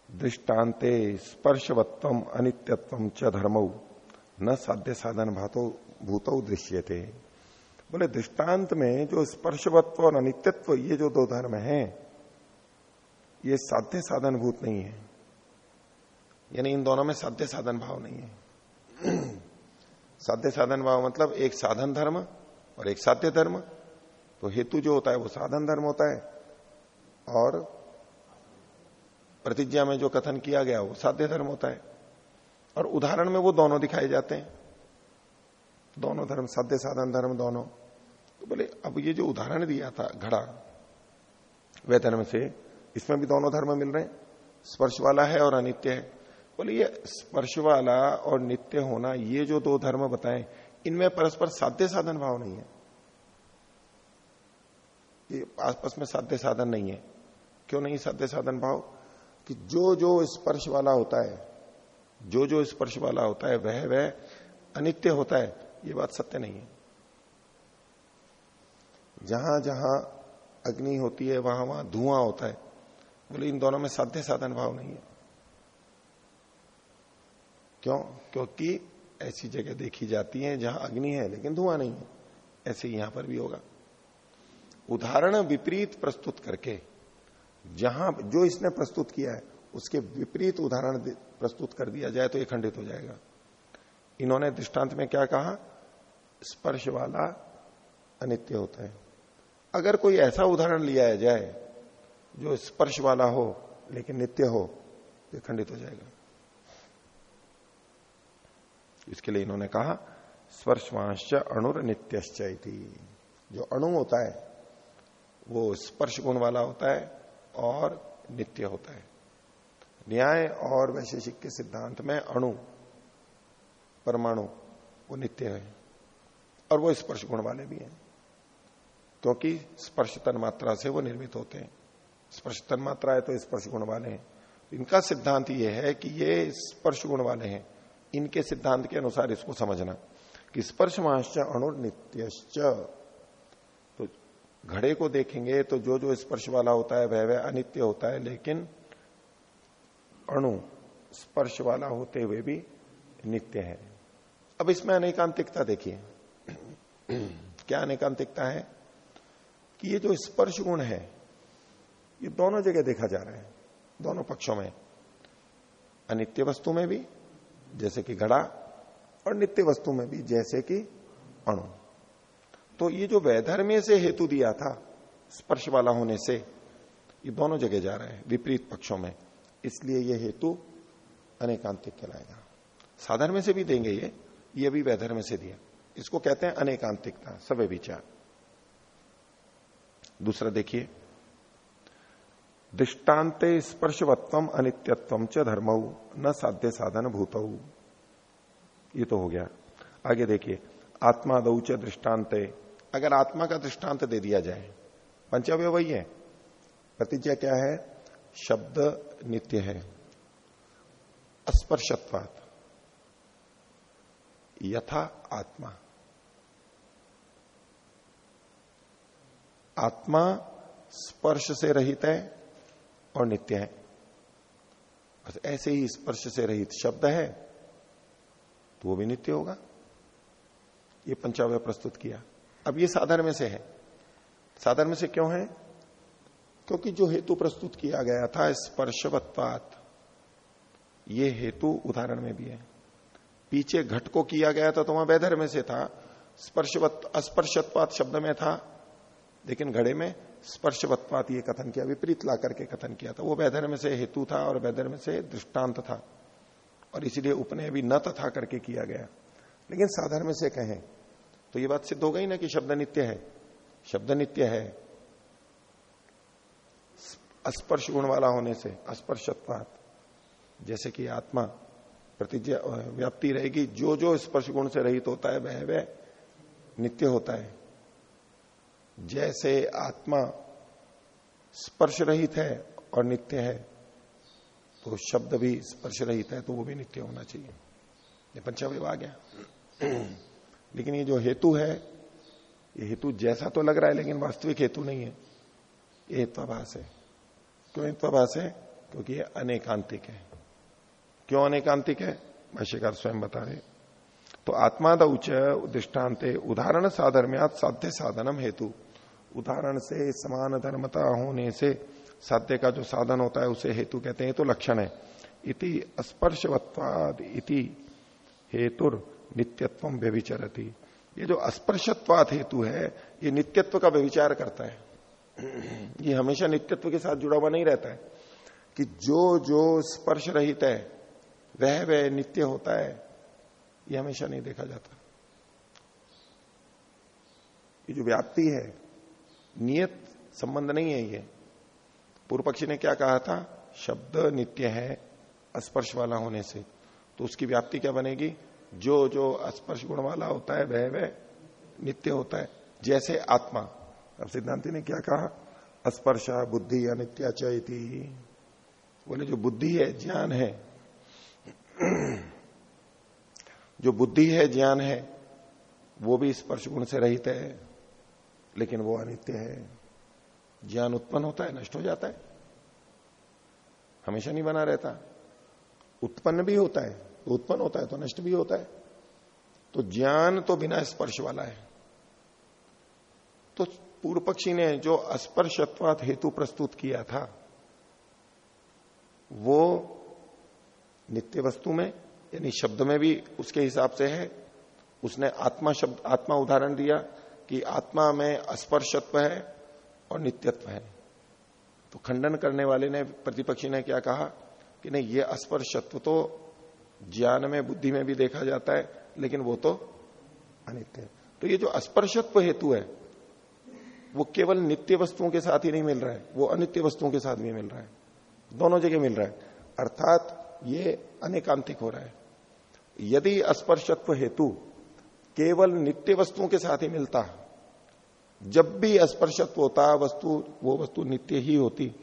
दृष्टान्ते स्पर्शवत्व अनित्यत्व च धर्म, न साध्य साधन भातो भूतो दृश्य थे बोले दृष्टांत में जो स्पर्शवत्व और अनित्यत्व, ये जो दो धर्म हैं, ये साध्य साधन भूत नहीं है। यानी इन दोनों में साध्य साधन भाव नहीं है। साध्य साधन भाव मतलब एक साधन धर्म और एक साध्य धर्म तो हेतु जो होता है वो साधन धर्म होता है। और प्रतिज्ञा में जो कथन किया गया, वो साध्य धर्म होता है। और उदाहरण में वो दोनों दिखाए जाते हैं। दोनों धर्म, साध्य साधन धर्म दोनों। तो बोले, अब ये जो उदाहरण दिया था, घड़ा वह धर्म से, इसमें भी दोनों धर्म मिल रहे हैं। स्पर्श वाला है और अनित्य है। बोले, ये स्पर्श वाला और नित्य होना, ये जो दो धर्म बताए, इनमें परस्पर साध्य साधन भाव नहीं है। ये आसपास में साध्य साधन नहीं है। क्यों नहीं साध्य साधन, भाव? कि जो जो स्पर्श वाला होता है, जो जो स्पर्श वाला होता है, वह वह अनित्य होता है, ये बात सत्य नहीं है। जहाँ जहाँ अग्नि होती है, वहाँ वहाँ धुआँ होता है, बोले इन दोनों में साध्य साधन भाव नहीं है। क्यों? क्योंकि ऐसी जगह देखी जाती है जहाँ अग्नि है, लेकिन धुआँ नहीं है। ऐसे यहाँ पर भी होगा। उदाहरण विपरीत प्रस्तुत करके, जहाँ जो इसने प्रस्तुत किया है, उसके विपरीत उदाहरण प्रस्तुत कर दिया जाए तो ये खंडित हो जाएगा। इन्होंने दृष्टांत में क्या कहा? स्पर्श वाला अनित्य होता है। अगर कोई ऐसा उदाहरण लिया जाए, जो स्पर्श वाला हो, लेकिन नित्य हो तो खंडित हो जाएगा। इसके लिए इन्होंने कहा स्पर्शवांश अणुर नित्यश्च जो अणु होता है वो स्पर्श गुण वाला होता है और नित्य होता है। न्याय और वैशेषिक के सिद्धांत में अणु, परमाणु, वो नित्य है और वो स्पर्श गुण वाले भी हैं। क्योंकि स्पर्श तन मात्रा से वो निर्मित होते हैं। स्पर्श तन मात्रा है तो स्पर्श गुण वाले हैं। इनका सिद्धांत ये है कि ये स्पर्श गुण वाले हैं। इनके सिद्धांत के अनुसार इसको समझना कि स्पर्श महाश्च अणु नित्यश्च तो घड़े को देखेंगे तो जो जो स्पर्श वाला होता है वह वह अनित्य होता है, लेकिन अणु स्पर्श वाला होते हुए भी नित्य है। अब इसमें अनेकांतिकता देखिए। क्या अनेकांतिकता है? कि ये जो स्पर्श गुण है, ये दोनों जगह देखा जा रहा है, दोनों पक्षों में। अनित्य वस्तु में भी, जैसे कि घड़ा, और नित्य वस्तु में भी, जैसे कि अणु। तो ये जो वैधर्म्य से हेतु दिया था, स्पर्श वाला होने से, ये दोनों जगह जा रहा है, विपरीत पक्षों में। इसलिए ये हेतु अनेकांतिक कहलाएगा। साधर्म से भी देंगे ये ये भी वैधर्म से दिया। इसको कहते हैं अनेकांतिकता, सवे विचार। दूसरा देखिए, दृष्टान्ते स्पर्शवत्व अनित्यत्व च धर्म, न साध्य साधन भूत। ये तो हो गया। आगे देखिए आत्मा च दृष्टांत अगर आत्मा का दृष्टांत दे दिया जाए, पंचव्य वही है। प्रतिज्ञा क्या है? शब्द नित्य है। अस्पर्शत्वात। यथा आत्मा। आत्मा स्पर्श से रहित है और नित्य है। बस ऐसे ही स्पर्श से रहित शब्द है तो वो भी नित्य होगा। ये पंचावय प्रस्तुत किया। अब ये साधन में से है। साधन में से क्यों है? क्योंकि जो हेतु प्रस्तुत किया गया था, स्पर्शवत्पात, ये हेतु उदाहरण में भी है। पीछे घट को किया गया था तो वहाँ वैधर में से था। स्पर्शवत अस्पर्शत्वात शब्द में था, लेकिन घड़े में स्पर्शवत्वात ये कथन किया, विपरीत ला करके कथन किया था। वो वैधर में से हेतु था और वैधर में से दृष्टांत था। और इसीलिए उपनय भी न तथा करके किया गया। लेकिन साधर्म से कहें तो ये बात सिद्ध हो गई ना कि शब्द नित्य है। शब्द नित्य है। स्पर्श गुण वाला होने से, अस्पर्शत्वात। जैसे कि आत्मा प्रतिज्ञा व्याप्ति रहेगी जो जो स्पर्श गुण से रहित होता है, वह वह नित्य होता है। जैसे आत्मा स्पर्श रहित है और नित्य है तो शब्द भी स्पर्श रहित है तो वो भी नित्य होना चाहिए। ये आ गया लेकिन ये जो हेतु है, ये हेतु जैसा तो लग रहा है, लेकिन वास्तविक हेतु नहीं है। ये हेत्वाभाष है। क्यों हेत्वाभाष है? क्योंकि ये अनेकांतिक है। क्यों अनेकांतिक है? भाष्यकार स्वयं बता रहे तो आत्माद उच्च दृष्टांत उदाहरण साधर्म्यात साध्य साधनम हेतु। उदाहरण से, समान धर्मता होने से साध्य का जो साधन होता है, उसे हेतु कहते हैं तो लक्षण है। इति स्पर्शवत्वाद इति हेतुर नित्यत्व व्यभिचरती। ये जो अस्पर्शत्वाद हेतु है, ये नित्यत्व का व्यविचार करता है। ये हमेशा नित्यत्व के साथ जुड़ा हुआ नहीं रहता है। कि जो जो स्पर्श रहित है, वह वह नित्य होता है, ये हमेशा नहीं देखा जाता। ये जो व्याप्ति है, नियत संबंध नहीं है ये। पूर्व पक्षी ने क्या कहा था? शब्द नित्य है स्पर्श वाला होने से। तो उसकी व्याप्ति क्या बनेगी? जो जो स्पर्श गुण वाला होता है, वह वह नित्य होता है, जैसे आत्मा। अब सिद्धांति ने क्या कहा? स्पर्शा बुद्धि अनित्याचयती बोले, जो बुद्धि है, ज्ञान है। जो बुद्धि है, ज्ञान है, वो भी स्पर्श गुण से रहित है, लेकिन वो अनित्य है। ज्ञान उत्पन्न होता है, नष्ट हो जाता है। हमेशा नहीं बना रहता। उत्पन्न भी होता है उत्पन्न होता है तो नष्ट भी होता है। तो ज्ञान तो बिना स्पर्श वाला है। तो पूर्व पक्षी ने जो अस्पर्शत्वात हेतु प्रस्तुत किया था, वो नित्य वस्तु में, यानी शब्द में भी उसके हिसाब से है। उसने आत्मा शब्द, आत्मा उदाहरण दिया कि आत्मा में अस्पर्शत्व है और नित्यत्व है। तो खंडन करने वाले ने, प्रतिपक्षी ने क्या कहा कि नहीं, ये अस्पर्शत्व तो ज्ञान में, बुद्धि में भी देखा जाता है, लेकिन वो तो अनित्य है। तो ये जो अस्पर्शत्व हेतु है, वो केवल नित्य वस्तुओं के साथ ही नहीं मिल रहा है, वो अनित्य वस्तुओं के साथ भी मिल रहा है। दोनों जगह मिल रहा है। अर्थात ये अनेकांतिक हो रहा है। यदि अस्पर्शत्व हेतु केवल नित्य वस्तुओं के साथ ही मिलता, जब भी स्पर्शत्व होता, वस्तु, वो वस्तु नित्य ही होती,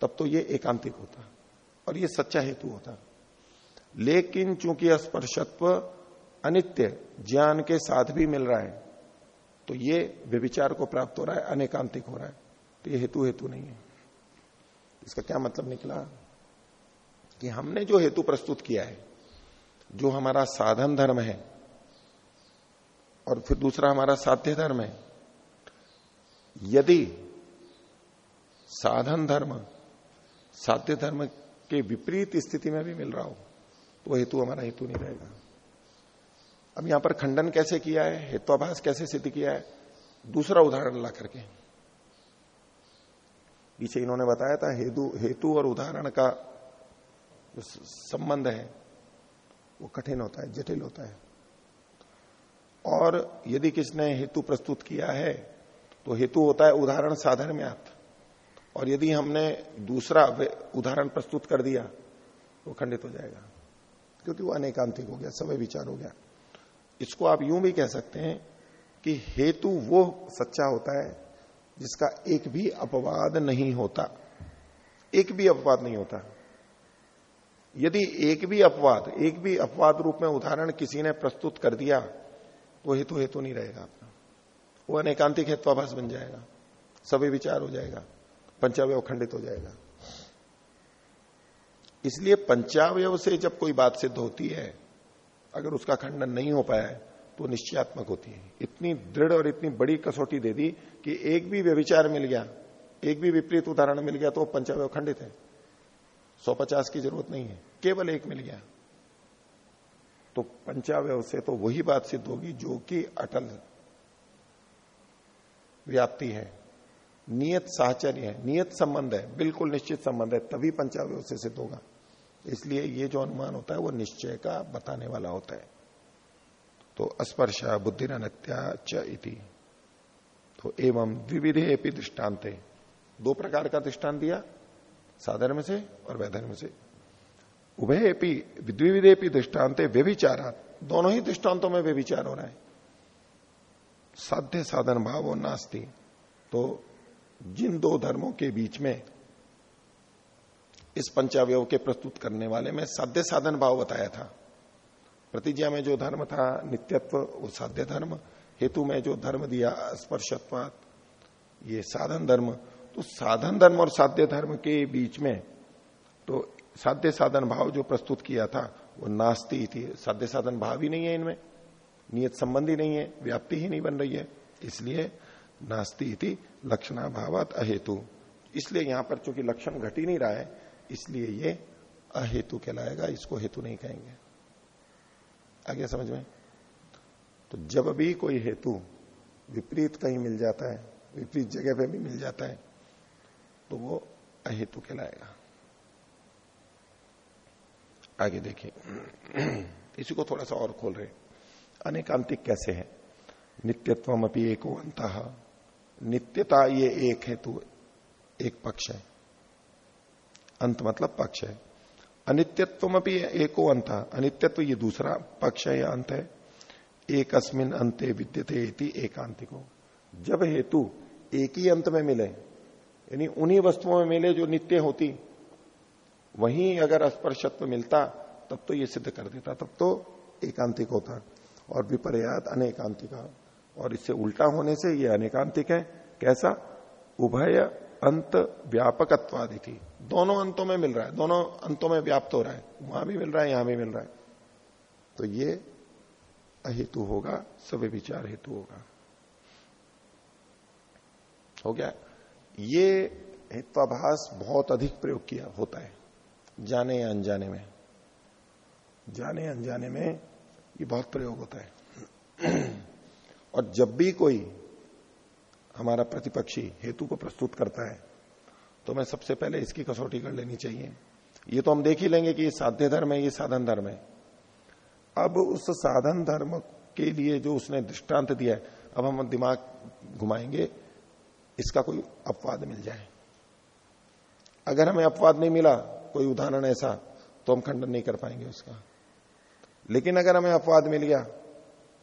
तब तो ये एकांतिक होता, और ये सच्चा हेतु होता। लेकिन चूँकि स्पर्शत्व अनित्य ज्ञान के साथ भी मिल रहा है तो ये व्यभिचार को प्राप्त हो रहा है, अनेकांतिक हो रहा है। तो ये हेतु हेतु नहीं है। इसका क्या मतलब निकला? कि हमने जो हेतु प्रस्तुत किया है, जो हमारा साधन धर्म है, और फिर दूसरा हमारा साध्य धर्म है, यदि साधन धर्म, साध्य धर्म के विपरीत स्थिति में भी मिल रहा हो तो हेतु हमारा हेतु नहीं रहेगा। अब यहाँ पर खंडन कैसे किया है? हेत्वाभास कैसे सिद्ध किया है? दूसरा उदाहरण ला करके। पीछे इन्होंने बताया था हेतु हेतु और उदाहरण का जो संबंध है, वो कठिन होता है, जटिल होता है। और यदि किसने हेतु प्रस्तुत किया है तो हेतु होता है उदाहरण साधन में आत और यदि हमने दूसरा उदाहरण प्रस्तुत कर दिया तो खंडित हो जाएगा। क्योंकि वो अनेकांतिक हो गया, समय विचार हो गया। इसको आप यूँ भी कह सकते हैं कि हेतु वो सच्चा होता है जिसका एक भी अपवाद नहीं होता। एक भी अपवाद नहीं होता। यदि एक भी अपवाद, एक भी अपवाद रूप में उदाहरण किसी ने प्रस्तुत कर दिया तो हेतु हेतु नहीं रहेगा अपना। वो अनेकांतिक हेत्वाभाष बन जाएगा। सभी विचार हो जाएगा। पंचावय खंडित हो जाएगा। इसलिए पंचावय से जब कोई बात सिद्ध होती है, अगर उसका खंडन नहीं हो पाया तो निश्चयात्मक होती है। इतनी दृढ़ और इतनी बड़ी कसौटी दे दी कि एक भी व्यविचार मिल गया, एक भी विपरीत उदाहरण मिल गया तो पंचावय खंडित है। सौ पचास की ज़रूरत नहीं है, केवल एक मिल गया। तो पंचावय से तो वही बात सिद्ध होगी जो कि अटल व्याप्ति है। नियत साहचर्य है, नियत संबंध है, बिल्कुल निश्चित संबंध है, तभी पंचावय से सिद्ध होगा। इसलिए ये जो अनुमान होता है वो निश्चय का बताने वाला होता है। तो स्पर्श बुद्धि इति। तो एवं द्विविधे एपी दृष्टांत। दो प्रकार का दृष्टांत दिया साधर्म से और वैधर्म से। उभय दृष्टांत व्यभिचारा दोनों ही दृष्टांतों में व्यभिचार हो रहा है। साध्य साधन भाव और नास्ती। तो जिन दो धर्मों के बीच में इस पंचावय के प्रस्तुत करने वाले, में साध्य साधन भाव बताया था। प्रतिज्ञा में जो धर्म था, नित्यत्व, वो साध्य धर्म। हेतु में जो धर्म दिया, स्पर्शत्वात, ये साधन धर्म। तो साधन धर्म और साध्य धर्म के बीच में तो साध्य साधन भाव जो प्रस्तुत किया था, वो नास्ती थी साध्य साधन भाव ही नहीं है इनमें। नियत संबंधी नहीं है, व्याप्ति ही नहीं बन रही है। इसलिए नास्ती थी लक्षणा भावत अहेतु। इसलिए यहाँ पर चूँकि लक्षण घट ही नहीं रहा है, इसलिए ये अहेतु कहलाएगा, इसको हेतु नहीं कहेंगे। आगे समझ में? तो जब भी कोई हेतु विपरीत कहीं मिल जाता है, विपरीत जगह पे भी मिल जाता है तो वो अहेतु कहलाएगा। आगे देखिए। इसी को थोड़ा सा और खोल रहे अनेकांतिक कैसे है? नित्यत्व अपनी एक अंत। नित्यता ये एक हेतु एक पक्ष है। अंत मतलब पक्ष है। अनित्यत्व भी एको अंत। अनित्यत्व ये दूसरा पक्ष है, या अंत है। एक अस्मिन अंते विद्यते एकांतिको। जब हेतु एक ही अंत में मिले, यानी उन्हीं वस्तुओं में मिले जो नित्य होती, वहीं अगर स्पर्शत्व मिलता, तब तो ये सिद्ध कर देता, तब तो एकांतिक होता, और विपर्यात अनेकांतिका। और इससे उल्टा होने से ये अनेकांतिक है। कैसा? उभय अंत व्यापकत्वादि थी। दोनों अंतों में मिल रहा है। दोनों अंतों में व्याप्त हो रहा है। वहाँ भी मिल रहा है, यहाँ भी मिल रहा है। तो ये अहेतु होगा सब विचार हेतु होगा। हो गया? ये हेत्वाभास बहुत अधिक प्रयोग किया, होता है। जाने या अनजाने में। जाने अनजाने में ये बहुत प्रयोग होता है। और जब भी कोई हमारा प्रतिपक्षी हेतु को प्रस्तुत करता है तो मैं सबसे पहले इसकी कसौटी कर लेनी चाहिए। ये तो हम देख ही लेंगे कि ये साध्य धर्म है, ये साधन धर्म है। अब उस साधन धर्म के लिए जो उसने दृष्टांत दिया है, अब हम दिमाग घुमाएँगे, इसका कोई अपवाद मिल जाए। अगर हमें अपवाद नहीं मिला, कोई उदाहरण ऐसा तो हम खंडन नहीं कर पाएँगे उसका। लेकिन अगर हमें अपवाद मिल गया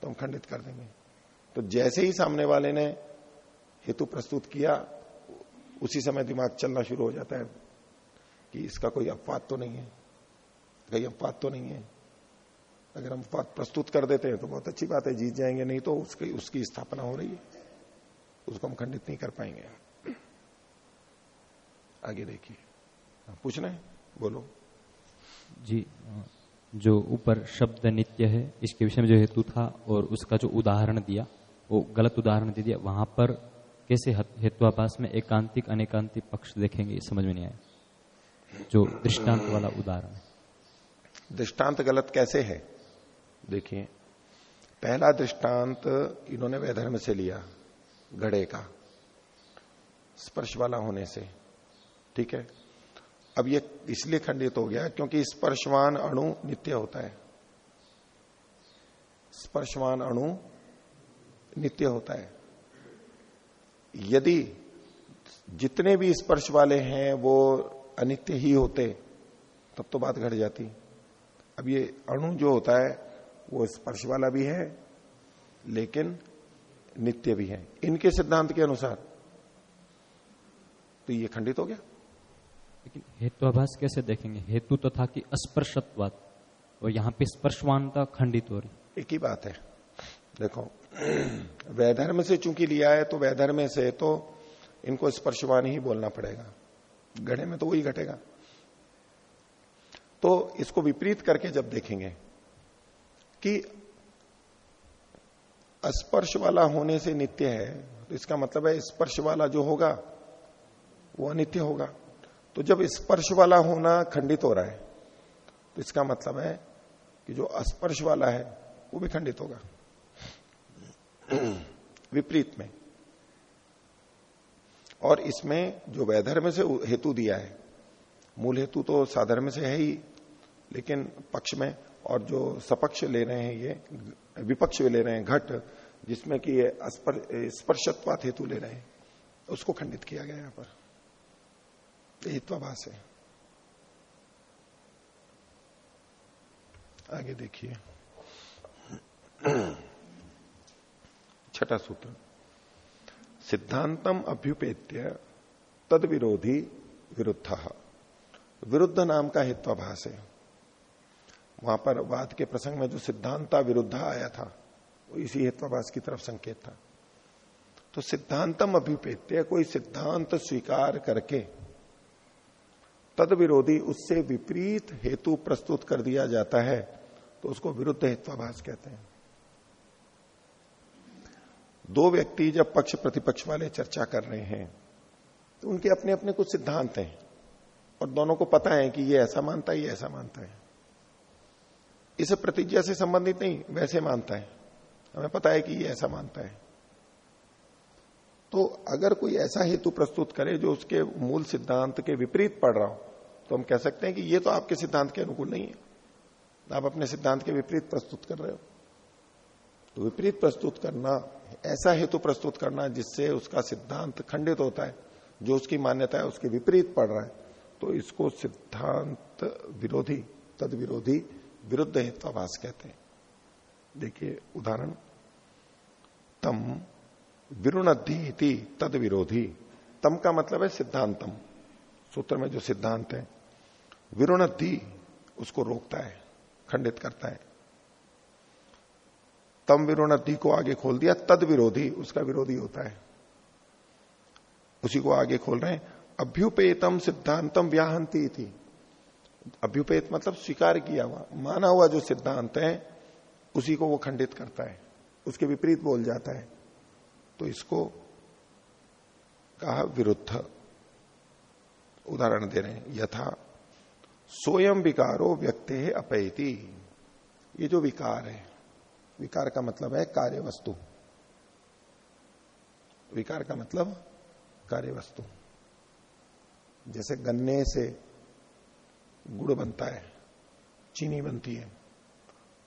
तो हम खंडित कर देंगे। तो जैसे ही सामने वाले ने हेतु प्रस्तुत किया उसी समय दिमाग चलना शुरू हो जाता है कि इसका कोई अपवाद तो नहीं है। कहीं अपवाद तो नहीं है। अगर हम अपवाद प्रस्तुत कर देते हैं तो बहुत अच्छी बात है जीत जाएँगे नहीं तो उसकी उसकी स्थापना हो रही है। उसको हम खंडित नहीं कर पाएँगे। आगे देखिए। हाँ, पूछना है? बोलो। जी जो ऊपर शब्द नित्य है इसके विषय में जो हेतु था और उसका जो उदाहरण दिया वो गलत उदाहरण दे दिया वहाँ पर कैसे हेत्वाभास में एकांतिक, अनेकांतिक पक्ष देखेंगे समझ में नहीं आया। जो दृष्टांत वाला उदाहरण है। दृष्टांत गलत कैसे है? देखिए, पहला दृष्टांत इन्होंने वैधर्म से लिया घड़े का। स्पर्श वाला होने से। ठीक है? अब ये इसलिए खंडित हो गया क्योंकि स्पर्शवान अणु नित्य होता है। स्पर्शवान अणु नित्य होता है। यदि जितने भी स्पर्श वाले हैं वो अनित्य ही होते तब तो बात घट जाती। अब ये अणु जो होता है वो स्पर्श वाला भी है लेकिन नित्य भी है। इनके सिद्धांत के अनुसार। तो ये खंडित हो गया। लेकिन हेतुआभास कैसे देखेंगे? हेतु तो था कि अस्पर्शत्वाद और यहाँ पे स्पर्शवानता खंडित हो रही। एक ही बात है। देखो वैधर्म से चूँकि लिया है तो वैधर्म से तो इनको स्पर्शवान ही बोलना पड़ेगा। घड़े में तो वही घटेगा। तो इसको विपरीत करके जब देखेंगे कि स्पर्श वाला होने से नित्य है तो इसका मतलब है स्पर्श वाला जो होगा, वो अनित्य होगा। तो जब स्पर्श वाला होना खंडित हो रहा है तो इसका मतलब है कि जो स्पर्श वाला है, वो भी खंडित होगा। विपरीत में। और इसमें जो वैधर्म से हेतु दिया है, मूल हेतु तो साधर्म से है ही, लेकिन पक्ष में और जो सपक्ष ले रहे हैं ये, विपक्ष ले रहे हैं घट, जिसमें कि ये स्पर्शत्वात हेतु ले रहे हैं, उसको खंडित किया गया यहाँ पर। हित्वाभाष है। आगे देखिए। छठा सूत्र। सिद्धांतम अभ्युपेत्य तद विरोधी विरुद्ध। विरुद्ध नाम का हित्वाभास है। वहाँ पर वाद के प्रसंग में जो सिद्धांता विरुद्ध आया था, वो इसी हित्वाभाष की तरफ़ संकेत था। तो सिद्धांतम अभ्युपेत्य कोई सिद्धांत स्वीकार करके तद विरोधी उससे विपरीत हेतु प्रस्तुत कर दिया जाता है तो उसको विरुद्ध हेत्वाभास कहते हैं। दो व्यक्ति जब पक्ष प्रतिपक्ष वाले चर्चा कर रहे हैं तो उनके अपने अपने कुछ सिद्धांत हैं। और दोनों को पता है कि ये ऐसा मानता है, ये ऐसा मानता है। इसे प्रतिज्ञा से संबंधित नहीं, वैसे मानता है। हमें पता है कि ये ऐसा मानता है। तो अगर कोई ऐसा हेतु प्रस्तुत करे जो उसके मूल सिद्धांत के विपरीत पड़ रहा हो तो हम कह सकते हैं कि ये तो आपके सिद्धांत के अनुकूल नहीं है। आप अपने सिद्धांत के विपरीत प्रस्तुत कर रहे हो। तो विपरीत प्रस्तुत करना ऐसा हेतु प्रस्तुत करना जिससे उसका सिद्धांत खंडित होता है, जो उसकी मान्यता है, उसके विपरीत पड़ रहा है तो इसको सिद्धांत विरोधी तद विरोधी विरुद्ध हेत्वाभास कहते हैं। देखिए, उदाहरण, तम विरुणद्धि तद विरोधी तम का मतलब है सिद्धांतम। सूत्र में जो सिद्धांत है, विरुणद्धि उसको रोकता है, खंडित करता है। तम विरुणद्धि को आगे खोल दिया, तद विरोधी, उसका विरोधी होता है। उसी को आगे खोल रहे हैं। अभ्युपेतम सिद्धांतम व्याहंती थी अभ्युपेत मतलब स्वीकार किया हुआ, माना हुआ जो सिद्धांत है, उसी को वो खंडित करता है। उसके विपरीत बोल जाता है। तो इसको कहा विरुद्ध। उदाहरण दे रहे हैं, यथा स्वयं विकारो व्यक्ति है अपैती। ये जो विकार है विकार का मतलब है कार्य वस्तु विकार का मतलब कार्य वस्तु जैसे गन्ने से गुड़ बनता है, चीनी बनती है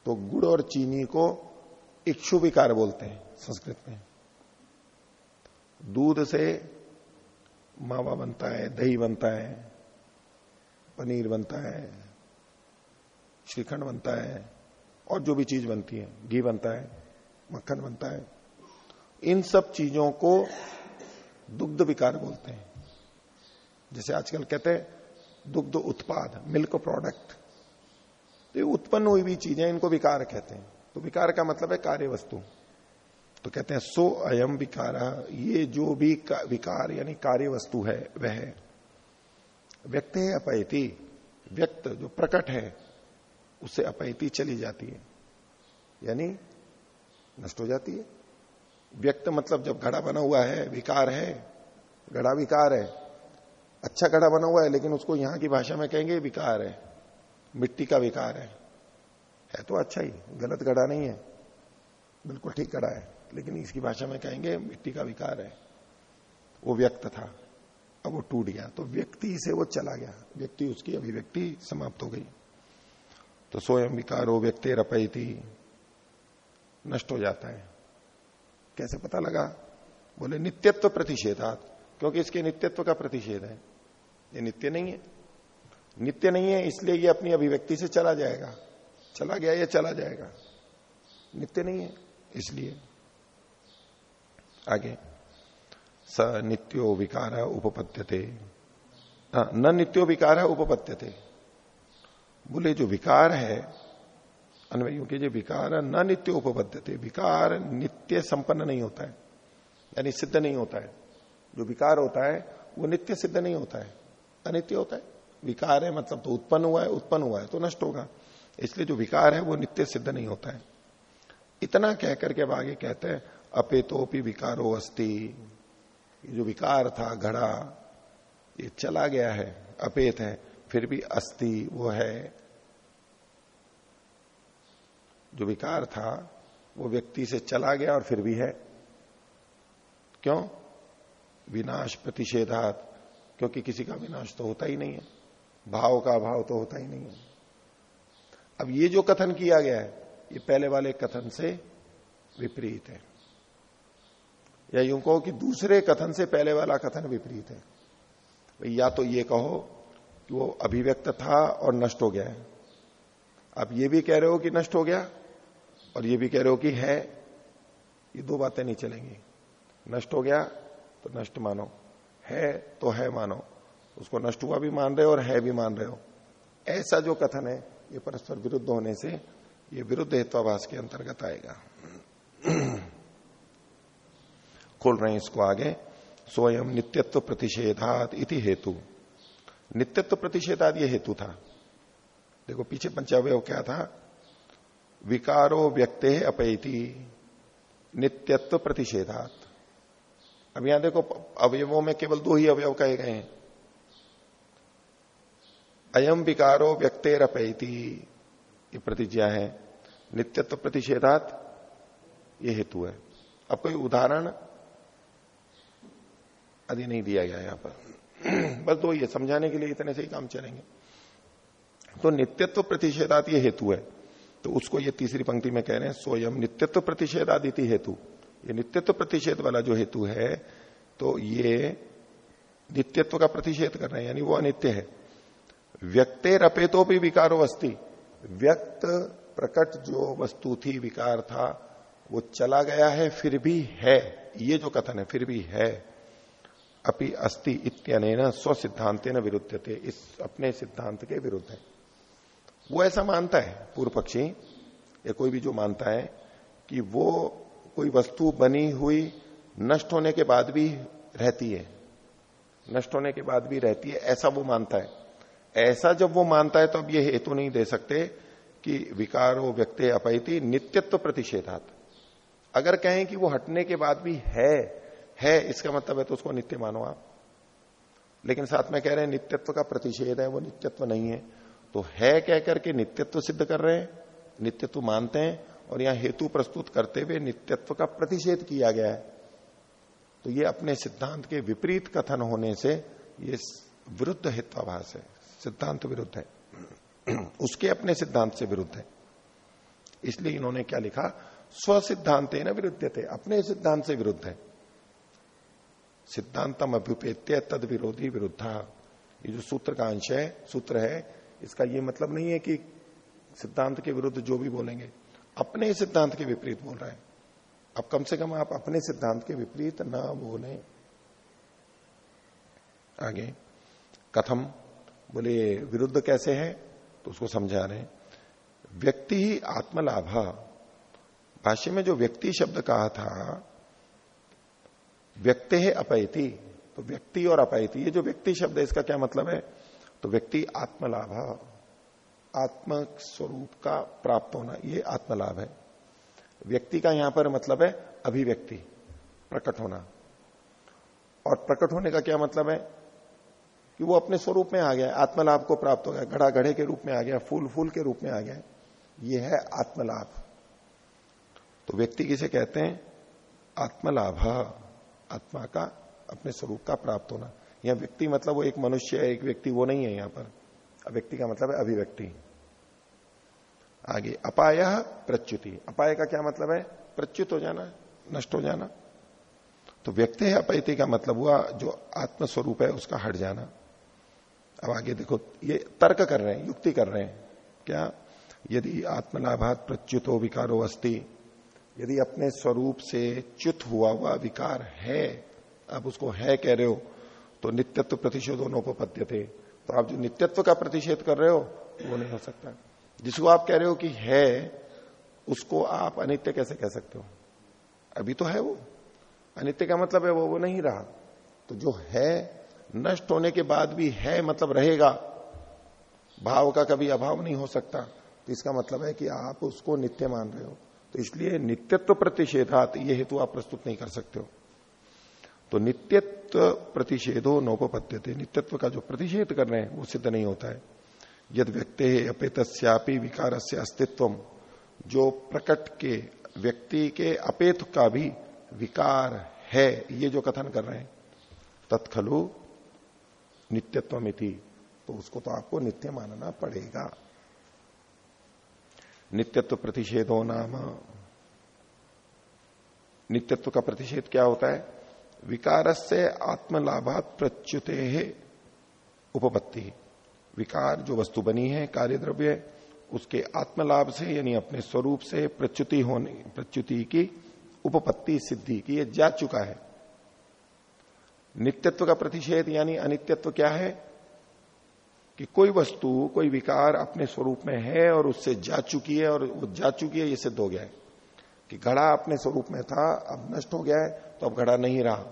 तो गुड़ और चीनी को इक्षु विकार बोलते हैं संस्कृत में। दूध से मावा बनता है, दही बनता है, पनीर बनता है, श्रीखंड बनता है और जो भी चीज़ बनती है, घी बनता है, मक्खन बनता है, इन सब चीज़ों को दुग्ध विकार बोलते हैं। जैसे आजकल कहते हैं, दुग्ध उत्पाद मिल्क प्रोडक्ट तो ये उत्पन्न हुई भी चीज़ें इनको विकार कहते हैं। तो विकार का मतलब है कार्य वस्तु तो कहते हैं, सो अयम विकार, ये जो भी विकार यानी कार्य वस्तु है, वह व्यक्त है अपैती व्यक्त जो प्रकट है उससे अपैती चली जाती है। यानी नष्ट हो जाती है। व्यक्त मतलब जब घड़ा बना हुआ है, विकार है, घड़ा विकार है। अच्छा घड़ा बना हुआ है, लेकिन उसको यहाँ की भाषा में कहेंगे विकार है। मिट्टी का विकार है। है तो अच्छा ही, गलत घड़ा नहीं है। बिल्कुल ठीक घड़ा है, लेकिन इसकी भाषा में कहेंगे मिट्टी का विकार है। वो व्यक्त था, अब वो टूट गया। तो व्यक्ति से वो चला गया। व्यक्ति उसकी अभिव्यक्ति समाप्त हो गई। तो स्वयं विकारो व्यक्ति रपैती नष्ट हो जाता है। कैसे पता लगा? बोले, नित्यत्व प्रतिषेधात, क्योंकि इसके नित्यत्व का प्रतिषेध है। ये नित्य नहीं है। नित्य नहीं है, इसलिए ये अपनी अभिव्यक्ति से चला जाएगा। चला गया, ये चला जाएगा। नित्य नहीं है, इसलिए। आगे। स नित्यो विकार उपपद्यते। न नित्यो विकार उपपद्यते। बोले जो विकार है, अन्वयों के जो विकार न नित्य उपपद्यते, विकार नित्य संपन्न नहीं होता है, यानी सिद्ध नहीं होता है। जो विकार होता है, वो नित्य सिद्ध नहीं होता है, अनित्य होता है। विकार है मतलब तो उत्पन्न हुआ है, उत्पन्न हुआ है तो नष्ट होगा। इसलिए जो विकार है, वो नित्य सिद्ध नहीं होता है। इतना कहकर के अब आगे कहते हैं, अपेतोपि विकारो अस्थि जो विकार था, घड़ा, ये चला गया है, अपेत है। फिर भी अस्थि वो है। जो विकार था, वो व्यक्ति से चला गया और फिर भी है। क्यों? विनाश प्रतिषेधात, क्योंकि किसी का विनाश तो होता ही नहीं है। भाव का अभाव तो होता ही नहीं है। अब ये जो कथन किया गया है, ये पहले वाले कथन से विपरीत है। या यूँ कहो कि दूसरे कथन से पहले वाला कथन विपरीत है। या तो ये कहो कि वो अभिव्यक्त था और नष्ट हो गया है। आप ये भी कह रहे हो कि नष्ट हो गया और ये भी कह रहे हो कि है, ये दो बातें नहीं चलेंगी। नष्ट हो गया तो नष्ट मानो। है तो है मानो। उसको नष्ट हुआ भी मान रहे हो और है भी मान रहे हो। ऐसा जो कथन है, ये परस्पर विरुद्ध होने से ये विरुद्ध हेत्वाभाष के अंतर्गत आएगा। खोल रहे हैं इसको आगे। स्वयं नित्यत्व प्रतिषेधात इति हेतु। नित्यत्व प्रतिषेधात ये हेतु था। देखो, पीछे पंचावय क्या था? विकारो व्यक्ते अपैति, नित्यत्व प्रतिषेधात। अब यहाँ देखो, अवयवों में केवल दो ही अवयव कहे गए हैं। अयम विकारो व्यक्तेर अपैति ये प्रतिज्ञा है। नित्यत्व प्रतिषेधात ये हेतु है। अब कोई उदाहरण आदि नहीं दिया गया यहाँ पर। बस दो ये, समझाने के लिए इतने से ही काम चलेंगे। तो नित्यत्व प्रतिषेधात ये हेतु है। तो उसको ये तीसरी पंक्ति में कह रहे हैं, स्वयं नित्यत्व प्रतिषेधादिति हेतु। ये नित्यत्व प्रतिषेध वाला जो हेतु है तो ये नित्यत्व का प्रतिषेध कर रहे हैं, यानी वो अनित्य है। व्यक्ते रपेतो भी विकारो अस्थि व्यक्त प्रकट जो वस्तु थी, विकार था, वो चला गया है, फिर भी है। ये जो कथन है, फिर भी है। अपि अस्ति इत्यन स्व सिद्धांत न विरुद्ध थे इस अपने सिद्धांत के विरुद्ध है। वो ऐसा मानता है, पूर्व पक्षी, या कोई भी जो मानता है, कि वो कोई वस्तु बनी हुई, नष्ट होने के बाद भी रहती है। नष्ट होने के बाद भी रहती है, ऐसा वो मानता है। ऐसा जब वो मानता है तो अब ये हेतु नहीं दे सकते कि विकारो व्यक्ति अपैति, नित्यत्व प्रतिषेधात। अगर कहें कि वो हटने के बाद भी है है, इसका मतलब है तो उसको नित्य मानो आप। लेकिन साथ में कह रहे हैं, नित्यत्व का प्रतिषेध है, वो नित्यत्व नहीं है। तो है कह करके नित्यत्व सिद्ध कर रहे हैं, नित्यत्व मानते हैं, और यहाँ हेतु प्रस्तुत करते हुए नित्यत्व का प्रतिषेध किया गया है। तो ये अपने सिद्धांत के विपरीत कथन होने से ये विरुद्ध हित्वाभास है। सिद्धांत विरुद्ध है। उसके अपने सिद्धांत से विरुद्ध है। इसलिए इन्होंने क्या लिखा? स्व सिद्धांत न विरुद्ध थे अपने सिद्धांत से विरुद्ध है। सिद्धांतम अभ्युपेत्य तद विरोधी विरुद्धा। ये जो सूत्र का अंश है, सूत्र है, इसका ये मतलब नहीं है कि सिद्धांत के विरुद्ध जो भी बोलेंगे, अपने सिद्धांत के विपरीत बोल रहे हैं। अब कम से कम आप अपने सिद्धांत के विपरीत ना बोले। आगे, कथम, बोले, विरुद्ध कैसे है? तो उसको समझा रहे व्यक्ति ही आत्मलाभ। भाष्य में जो व्यक्ति शब्द कहा था व्यक्ति है अपैति तो व्यक्ति और अपैति, ये जो व्यक्ति शब्द है, इसका क्या मतलब है? तो व्यक्ति आत्मलाभ आत्म स्वरूप का प्राप्त होना, ये आत्मलाभ है। व्यक्ति का यहाँ पर मतलब है अभिव्यक्ति, प्रकट होना। और प्रकट होने का क्या मतलब है? कि वो अपने स्वरूप में आ गया, आत्मलाभ को प्राप्त हो गया घड़ा घड़े के रूप में आ गया फूल फूल के रूप में आ गया। ये है आत्मलाभ। तो व्यक्ति किसे कहते हैं? आत्मलाभ। आत्मा का, अपने स्वरूप का प्राप्त होना। यह व्यक्ति मतलब वो एक मनुष्य है, एक व्यक्ति वो नहीं है यहाँ पर। व्यक्ति का मतलब है अभिव्यक्ति। आगे, अपाय प्रच्युति। अपाय का क्या मतलब है? प्रच्युत हो जाना, नष्ट हो जाना। तो व्यक्ति है अपैति का मतलब हुआ, जो आत्मस्वरूप है, उसका हट जाना। अब आगे देखो, ये तर्क कर रहे हैं, युक्ति कर रहे हैं। क्या? यदि आत्मलाभात प्रच्युतो विकारो अस्ति यदि अपने स्वरूप से च्युत हुआ हुआ विकार है, आप उसको है कह रहे हो तो नित्यत्व प्रतिषेध पद्य थे। तो आप जो नित्यत्व का प्रतिषेध कर रहे हो, वो नहीं हो सकता। जिसको आप कह रहे हो कि है, उसको आप अनित्य कैसे कह सकते हो? अभी तो है वो। अनित्य का मतलब है वो वो नहीं रहा। तो जो है, नष्ट होने के बाद भी है मतलब रहेगा। भाव का कभी अभाव नहीं हो सकता। तो इसका मतलब है कि आप उसको नित्य मान रहे हो। तो इसलिए नित्यत्व प्रतिषेधात, ये हेतु आप प्रस्तुत नहीं कर सकते हो। तो नित्यत्व प्रतिषेधो नौपत्य नित्यत्व का जो प्रतिषेध कर रहे हैं, वो सिद्ध नहीं होता है। यद व्यक्ति अपेतस्यापी विकार से अस्तित्व, जो प्रकट के व्यक्ति के अपेत का भी विकार है, ये जो कथन कर रहे हैं तत्खलु नित्यत्वमिति। तो उसको तो आपको नित्य मानना पड़ेगा। नित्यत्व प्रतिषेधो नाम। नित्यत्व का प्रतिषेध क्या होता है? विकार से आत्मलाभात प्रच्युते उपपत्ति। विकार जो वस्तु बनी है कार्य द्रव्य उसके आत्मलाभ से, यानी अपने स्वरूप से प्रच्युति होने, प्रच्युति की उपपत्ति, सिद्धि की ये जा चुका है। नित्यत्व का प्रतिषेध, यानी अनित्यत्व क्या है? कि कोई वस्तु, कोई विकार अपने स्वरूप में है और उससे जा चुकी है और वो जा चुकी है, ये सिद्ध हो गया है। कि घड़ा अपने स्वरूप में था, अब नष्ट हो गया है तो अब घड़ा नहीं रहा।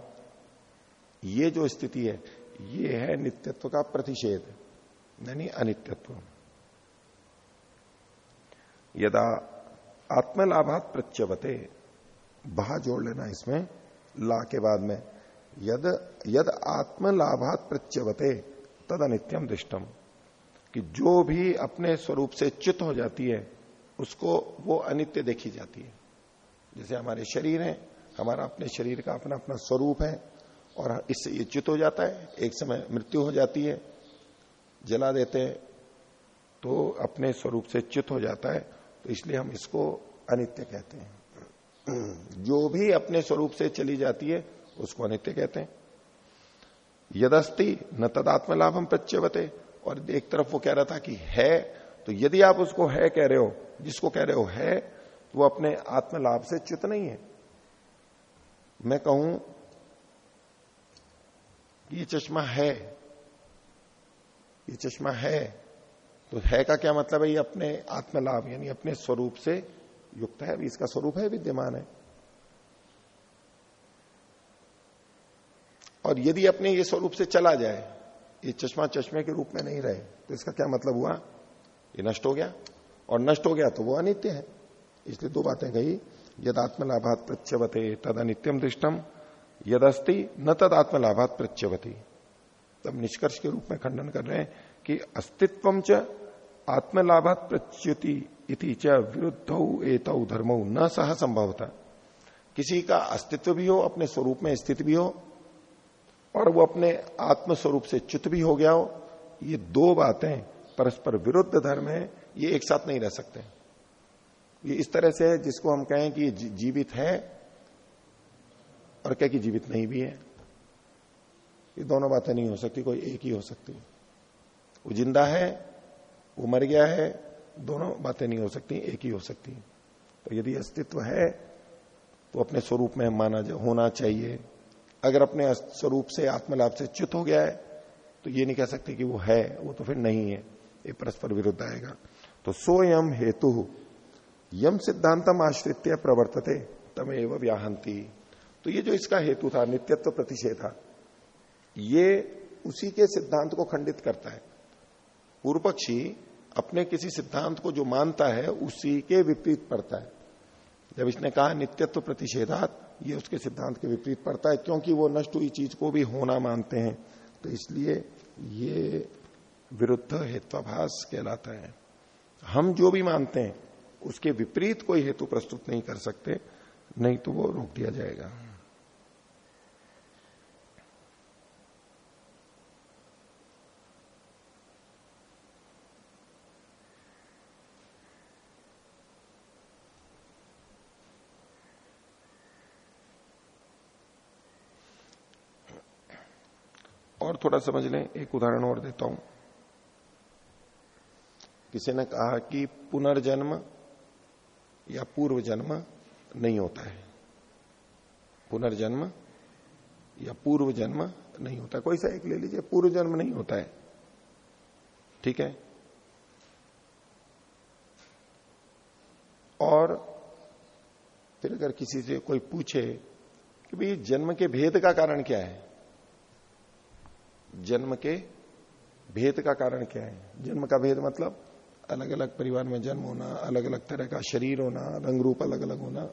ये जो स्थिति है, ये है नित्यत्व का प्रतिषेध, यानी अनित्यत्व। यदा आत्मलाभात प्रत्यवते बहा जोड़ लेना इसमें, ला के बाद में। यद यद आत्मलाभात प्रत्यवते तद अनित्यम दृष्टम। कि जो भी अपने स्वरूप से च्युत हो जाती है, उसको वो अनित्य देखी जाती है। जैसे हमारे शरीर है, हमारा अपने शरीर का अपना अपना स्वरूप है, और इससे ये च्युत हो जाता है, एक समय मृत्यु हो जाती है, जला देते हैं तो अपने स्वरूप से च्युत हो जाता है तो इसलिए हम इसको अनित्य कहते हैं। जो भी अपने स्वरूप से चली जाती है, उसको अनित्य कहते हैं। यदस्ति न तदात्म लाभ हम प्रत्यवते और एक तरफ़ वो कह रहा था कि है तो यदि आप उसको है कह रहे हो, जिसको कह रहे हो है तो वो अपने आत्मलाभ से च्युत नहीं है। मैं कहूँ ये चश्मा है, ये चश्मा है तो है का क्या मतलब है ये अपने आत्मलाभ, यानी अपने स्वरूप से युक्त है इसका स्वरूप है, विद्यमान है। और यदि अपने ये स्वरूप से चला जाए ये चश्मा चश्मे के रूप में नहीं रहे। तो इसका क्या मतलब हुआ? ये नष्ट हो गया। और नष्ट हो गया तो वो अनित्य है। इसलिए दो बातें कही। यद आत्मलाभात प्रत्यवते तद अनित्यम दृष्टम यदस्ति न तद आत्मलाभात प्रत्यवती तब निष्कर्ष के रूप में खंडन कर रहे हैं कि अस्तित्व च आत्मलाभात प्रच्युति इति च विरुद्ध एत धर्म न सह संभवता। किसी का अस्तित्व भी हो, अपने स्वरूप में स्थित भी हो और वो अपने आत्म स्वरूप से च्युत भी हो गया हो, ये दो बातें परस्पर विरुद्ध धर्म है, ये एक साथ नहीं रह सकते। ये इस तरह से है जिसको हम कहें कि जीवित है और कह कि जीवित नहीं भी है। ये दोनों बातें नहीं हो सकती, कोई एक ही हो सकती। वो ज़िंदा है, वो मर गया है, दोनों बातें नहीं हो सकती, एक ही हो सकती। तो यदि अस्तित्व है तो अपने स्वरूप में माना होना चाहिए। अगर अपने स्वरूप से, आत्मलाभ से च्युत हो गया है तो ये नहीं कह सकते कि वो है, वो तो फिर नहीं है। ये परस्पर विरुद्ध आएगा। तो सोयम हेतु, यम सिद्धांतम आश्रित प्रवर्तते, तमेव व्याहंती। तो ये जो इसका हेतु था, नित्यत्व प्रतिषेध था, ये उसी के सिद्धांत को खंडित करता है। पूर्व पक्षी अपने किसी सिद्धांत को जो मानता है, उसी के विपरीत पड़ता है। जब इसने कहा नित्यत्व प्रतिषेधात ये उसके सिद्धांत के विपरीत पड़ता है, क्योंकि वो नष्ट हुई चीज़ को भी होना मानते हैं। तो इसलिए ये विरुद्ध हेत्वाभास कहलाता है। हम जो भी मानते हैं, उसके विपरीत कोई हेतु प्रस्तुत नहीं कर सकते, नहीं तो वो रोक दिया जाएगा। और थोड़ा समझ लें, एक उदाहरण और देता हूँ। किसी ने कहा कि पुनर्जन्म या पूर्व जन्म नहीं होता है। पुनर्जन्म या पूर्व जन्म नहीं होता। कोई सा एक ले लीजिए पूर्व जन्म नहीं होता है। ठीक है? और फिर अगर किसी से कोई पूछे कि भाई, जन्म के भेद का कारण क्या है? जन्म के भेद का कारण क्या है? जन्म का भेद मतलब अलग अलग परिवार में जन्म होना अलग अलग तरह का शरीर होना रंग रूप अलग अलग होना।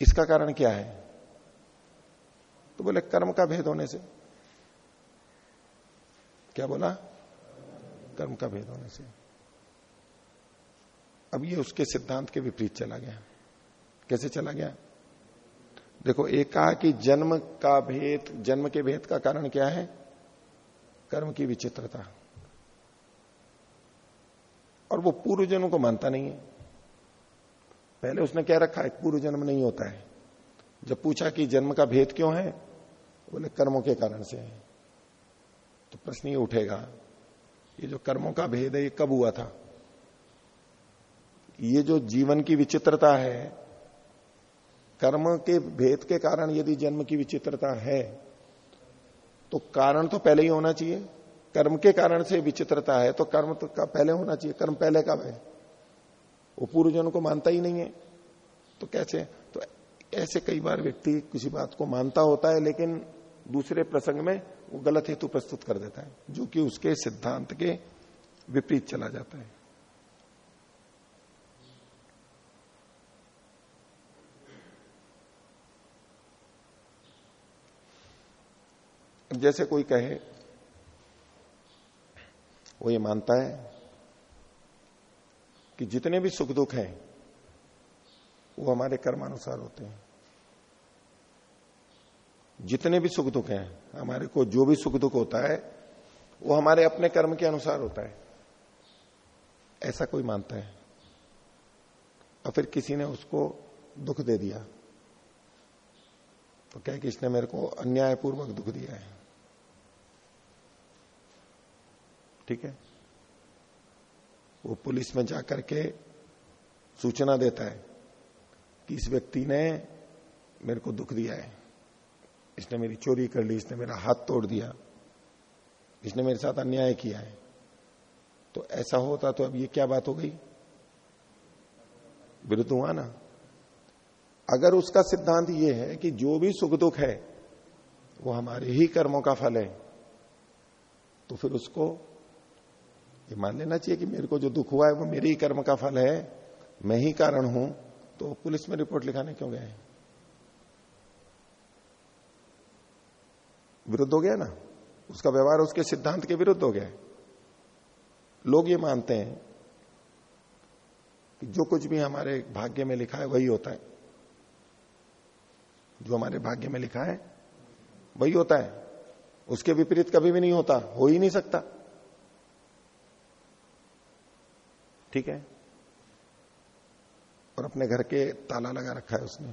इसका कारण क्या है? तो बोले, कर्म का भेद होने से। क्या बोला? कर्म का भेद होने से। अब ये उसके सिद्धांत के विपरीत चला गया। कैसे चला गया? देखो एक कहा कि जन्म का भेद, जन्म के भेद का कारण क्या है? कर्म की विचित्रता। और वो पूर्व जन्म को मानता नहीं है। पहले उसने क्या रखा? है पूर्व जन्म नहीं होता है। जब पूछा कि जन्म का भेद क्यों है, बोले, कर्मों के कारण से है। तो प्रश्न ये उठेगा, ये जो कर्मों का भेद है, ये कब हुआ था? ये जो जीवन की विचित्रता है कर्म के भेद के कारण यदि जन्म की विचित्रता है तो कारण तो पहले ही होना चाहिए। कर्म के कारण से विचित्रता है तो कर्म तो का पहले होना चाहिए। कर्म पहले कब है? वो पूर्वजनों को मानता ही नहीं है। तो कैसे? तो ऐसे कई बार व्यक्ति किसी बात को मानता होता है, लेकिन दूसरे प्रसंग में वो गलत हेतु प्रस्तुत कर देता है, जो कि उसके सिद्धांत के विपरीत चला जाता है। जैसे कोई कहे, वो ये मानता है कि जितने भी सुख दुख हैं, वो हमारे कर्मानुसार होते हैं। जितने भी सुख दुख हैं, हमारे को जो भी सुख दुख होता है, वो हमारे अपने कर्म के अनुसार होता है। ऐसा कोई मानता है? और फिर किसी ने उसको दुख दे दिया। तो क्या कि इसने मेरे को अन्यायपूर्वक दुख दिया है। ठीक है? वो पुलिस में जाकर के सूचना देता है कि इस व्यक्ति ने मेरे को दुख दिया है। इसने मेरी चोरी कर ली, इसने मेरा हाथ तोड़ दिया, इसने मेरे साथ अन्याय किया है। तो ऐसा होता तो अब ये क्या बात हो गई? विरुद्ध हुआ ना? अगर उसका सिद्धांत ये है कि जो भी सुख दुख है, वो हमारे ही कर्मों का फल है तो फिर उसको ये मान लेना चाहिए कि मेरे को जो दुख हुआ है वो मेरे ही कर्म का फल है, मैं ही कारण हूँ तो पुलिस में रिपोर्ट लिखाने क्यों गए विरुद्ध हो गया ना? उसका व्यवहार उसके सिद्धांत के विरुद्ध हो गया लोग ये मानते हैं कि जो कुछ भी हमारे भाग्य में लिखा है वही होता है। जो हमारे भाग्य में लिखा है, वही होता है। उसके विपरीत कभी भी नहीं होता, हो ही नहीं सकता। ठीक है? और अपने घर के ताला लगा रखा है उसने।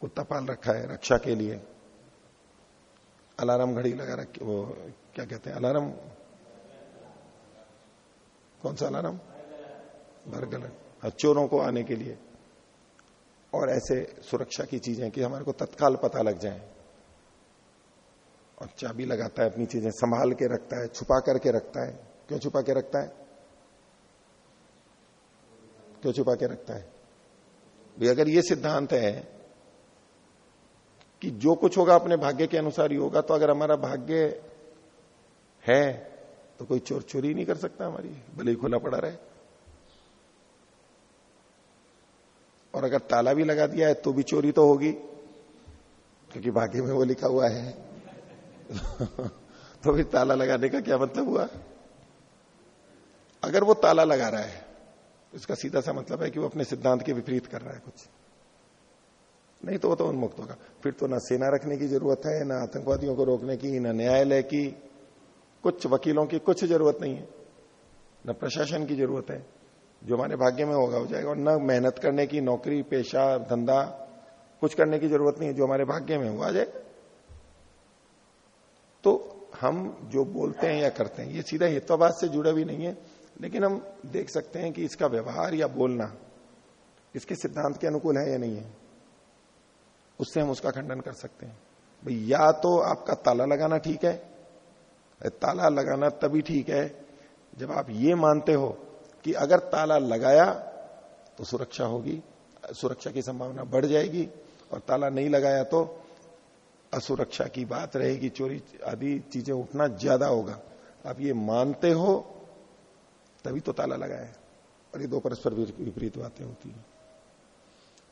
कुत्ता पाल रखा है रक्षा के लिए। अलार्म घड़ी लगा रखी वो क्या कहते हैं अलार्म? कौन सा अलार्म? बरगल हाँ, चोरों को आने के लिए। और ऐसे सुरक्षा की चीज़ें कि हमारे को तत्काल पता लग जाए। और चाबी लगाता है, अपनी चीज़ें संभाल के रखता है, छुपा करके रखता है। क्यों छुपा के रखता है? क्यों छुपा के रखता है? भी अगर ये सिद्धांत है कि जो कुछ होगा अपने भाग्य के अनुसार ही होगा तो अगर हमारा भाग्य है तो कोई चोर चोरी नहीं कर सकता हमारी। भले ही खुला पड़ा रहे। और अगर ताला भी लगा दिया है तो भी चोरी तो होगी, क्योंकि भाग्य में वो लिखा हुआ है। तो फिर ताला लगाने का क्या मतलब हुआ? अगर वो ताला लगा रहा है, इसका सीधा सा मतलब है कि वो अपने सिद्धांत के विपरीत कर रहा है कुछ। नहीं तो वो तो उन्मुक्त होगा। फिर तो ना सेना रखने की ज़रूरत है, ना आतंकवादियों को रोकने की, ना न्यायालय की। कुछ वकीलों की कुछ ज़रूरत नहीं है। न प्रशासन की ज़रूरत है। जो हमारे भाग्य में होगा, हो जाएगा। और न मेहनत करने की, नौकरी, पेशा, धंधा, कुछ करने की ज़रूरत नहीं है। जो हमारे भाग्य में हुआ जाए तो हम जो बोलते हैं या करते हैं, ये सीधा हितवाद से जुड़ा भी नहीं है, लेकिन हम देख सकते हैं कि इसका व्यवहार या बोलना, इसके सिद्धांत के अनुकूल है या नहीं है, उससे हम उसका खंडन कर सकते हैं। भाई, या तो आपका ताला लगाना ठीक है ताला लगाना तभी ठीक है जब आप ये मानते हो कि अगर ताला लगाया तो सुरक्षा होगी, सुरक्षा की संभावना बढ़ जाएगी, और ताला नहीं लगाया तो असुरक्षा की बात रहेगी, चोरी आदि चीज़ें उठना ज़्यादा होगा। आप ये मानते हो, तभी तो ताला लगाए। और ये दो परस्पर विपरीत बातें होती है।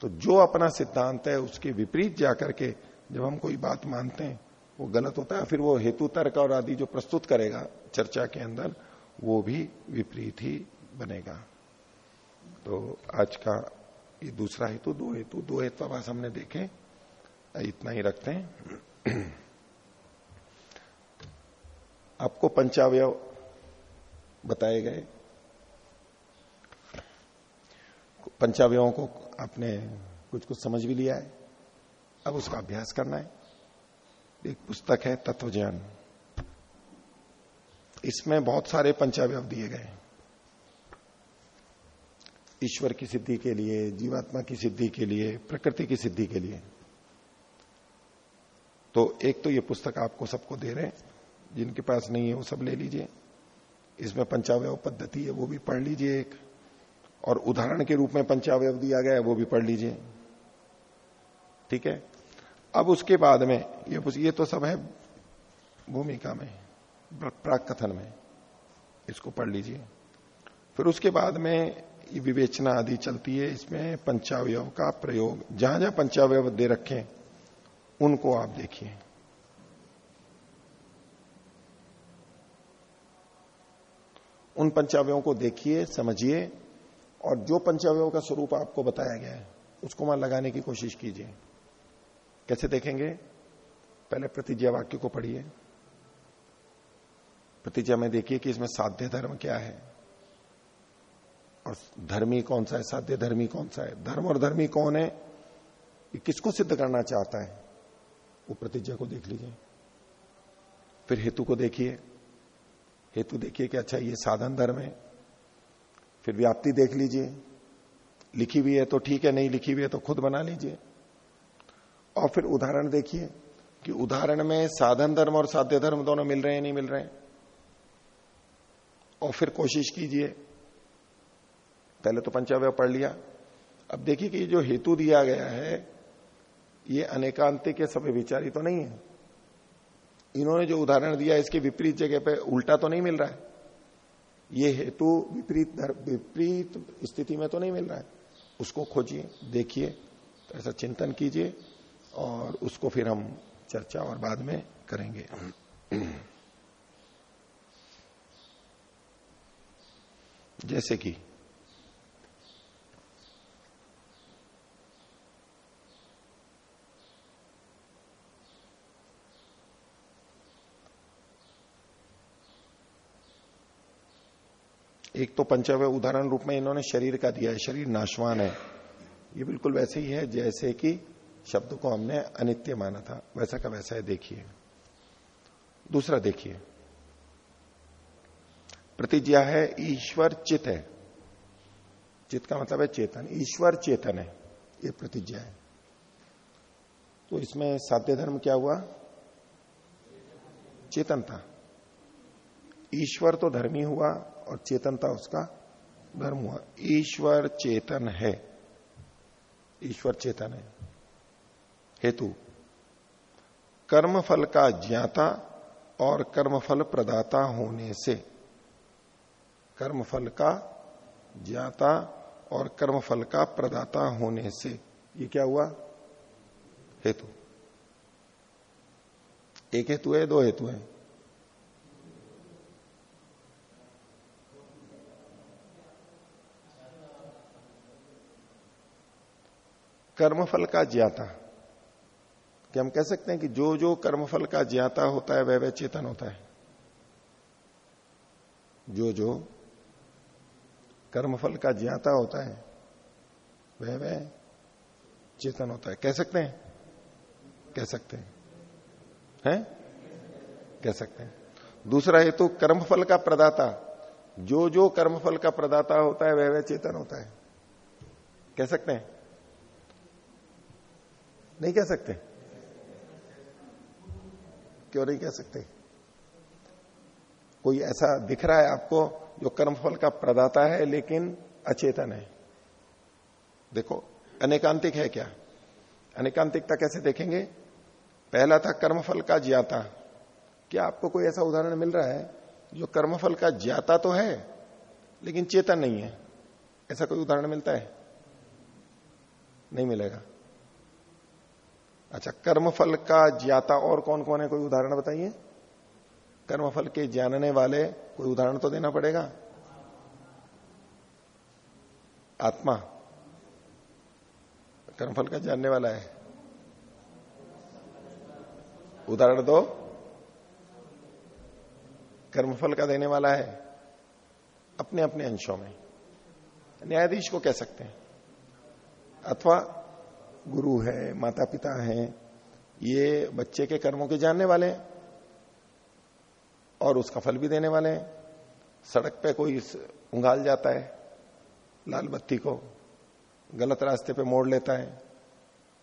तो जो अपना सिद्धांत है, उसके विपरीत जाकर के जब हम कोई बात मानते हैं, वो गलत होता है, फिर वो हेतु तर्क और आदि जो प्रस्तुत करेगा चर्चा के अंदर, वो भी विपरीत ही बनेगा। तो आज का ये दूसरा हेतु, दो हेतु दो हेतु आज हमने देखे। इतना ही रखते हैं। आपको पंचावय बताए गए। पंचावयों को आपने कुछ कुछ समझ भी लिया है। अब उसका अभ्यास करना है। एक पुस्तक है तत्व ज्ञान इसमें बहुत सारे पंचावय दिए गए ईश्वर की सिद्धि के लिए, जीवात्मा की सिद्धि के लिए, प्रकृति की सिद्धि के लिए। तो एक तो ये पुस्तक आपको सबको दे रहे हैं, जिनके पास नहीं है वो सब ले लीजिए। इसमें पंचावय पद्धति है, वो भी पढ़ लीजिए एक। और उदाहरण के रूप में पंचावय दिया गया है, वो भी पढ़ लीजिए। ठीक है? अब उसके बाद में, ये ये तो सब है भूमिका में प्राक कथन में। इसको पढ़ लीजिए। फिर उसके बाद में विवेचना आदि चलती है, इसमें पंचावय का प्रयोग। जहाँ जहाँ पंचावय दे रखे उनको आप देखिए। उन पंचावयों को देखिए, समझिए, और जो पंचावयों का स्वरूप आपको बताया गया है, उसको वहाँ लगाने की कोशिश कीजिए। कैसे देखेंगे? पहले प्रतिज्ञा वाक्य को पढ़िए। प्रतिज्ञा में देखिए कि इसमें साध्य धर्म क्या है। और धर्मी कौन सा है? साध्य धर्मी कौन सा है? धर्म और धर्मी कौन है? ये किसको सिद्ध करना चाहता है? वो प्रतिज्ञा को देख लीजिए। फिर हेतु को देखिए। हेतु देखिए कि अच्छा ये साधन धर्म है। फिर व्याप्ति देख लीजिए। लिखी हुई है तो ठीक है, नहीं लिखी हुई है तो खुद बना लीजिए। और फिर उदाहरण देखिए कि उदाहरण में साधन धर्म और साध्य धर्म दोनों मिल रहे हैं, नहीं मिल रहे हैं। और फिर कोशिश कीजिए। पहले तो पंचावय पढ़ लिया। अब देखिए कि जो हेतु दिया गया है ये अनेकांतिक के समय विचारी तो नहीं है। इन्होंने जो उदाहरण दिया इसके विपरीत जगह पे उल्टा तो नहीं मिल रहा है। ये हेतु विपरीत विपरीत स्थिति में तो नहीं मिल रहा है। उसको खोजिए, देखिए तो ऐसा चिंतन कीजिए, और उसको फिर हम चर्चा और बाद में करेंगे। जैसे कि एक तो पंचव्य उदाहरण रूप में इन्होंने शरीर का दिया है, शरीर नाशवान है। ये बिल्कुल वैसे ही है, जैसे कि शब्द को हमने अनित्य माना था, वैसा का वैसा है, देखिए। दूसरा देखिए। प्रतिज्ञा है, ईश्वर चित है। चित का मतलब है चेतन, ईश्वर चेतन है, ये प्रतिज्ञा है। तो इसमें साध्य धर्म क्या हुआ? चेतन था। ईश्वर तो धर्मी हुआ और चेतनता उसका धर्म हुआ। ईश्वर चेतन है। ईश्वर चेतन है। हेतु, कर्मफल का ज्ञाता और कर्मफल प्रदाता होने से, कर्मफल का ज्ञाता और कर्मफल का प्रदाता होने से, ये क्या हुआ? हेतु। एक हेतु है, दो हेतु है। कर्मफल का ज्ञाता। कि हम कह सकते हैं कि जो जो कर्मफल का ज्ञाता होता है, वह वह चेतन होता है। जो जो कर्मफल का ज्ञाता होता है, वह वह चेतन होता है। कह सकते हैं? कह सकते हैं। हैं? कह सकते हैं। दूसरा हेतु तो कर्मफल का प्रदाता। जो जो कर्मफल का प्रदाता होता है, वह वह चेतन होता है। कह सकते हैं? नहीं कह सकते। क्यों नहीं कह सकते? कोई ऐसा दिख रहा है आपको जो कर्मफल का प्रदाता है, लेकिन अचेतन है? देखो, अनेकांतिक है क्या? अनेकांतिकता कैसे देखेंगे? पहला था कर्मफल का ज्ञाता। क्या आपको कोई ऐसा उदाहरण मिल रहा है जो कर्मफल का ज्ञाता तो है, लेकिन चेतन नहीं है? ऐसा कोई उदाहरण मिलता है? नहीं मिलेगा। अच्छा कर्मफल का ज्ञाता और कौन कौन है? कोई उदाहरण बताइए। कर्मफल के जानने वाले कोई उदाहरण तो देना पड़ेगा? आत्मा। कर्मफल का जानने वाला है। उदाहरण दो। कर्मफल का देने वाला है। अपने अपने अंशों में। न्यायाधीश को कह सकते हैं। अथवा गुरु है माता पिता है, ये बच्चे के कर्मों के जानने वाले हैं और उसका फल भी देने वाले हैं। सड़क पे कोई उंगाल जाता है, लाल बत्ती को गलत रास्ते पे मोड़ लेता है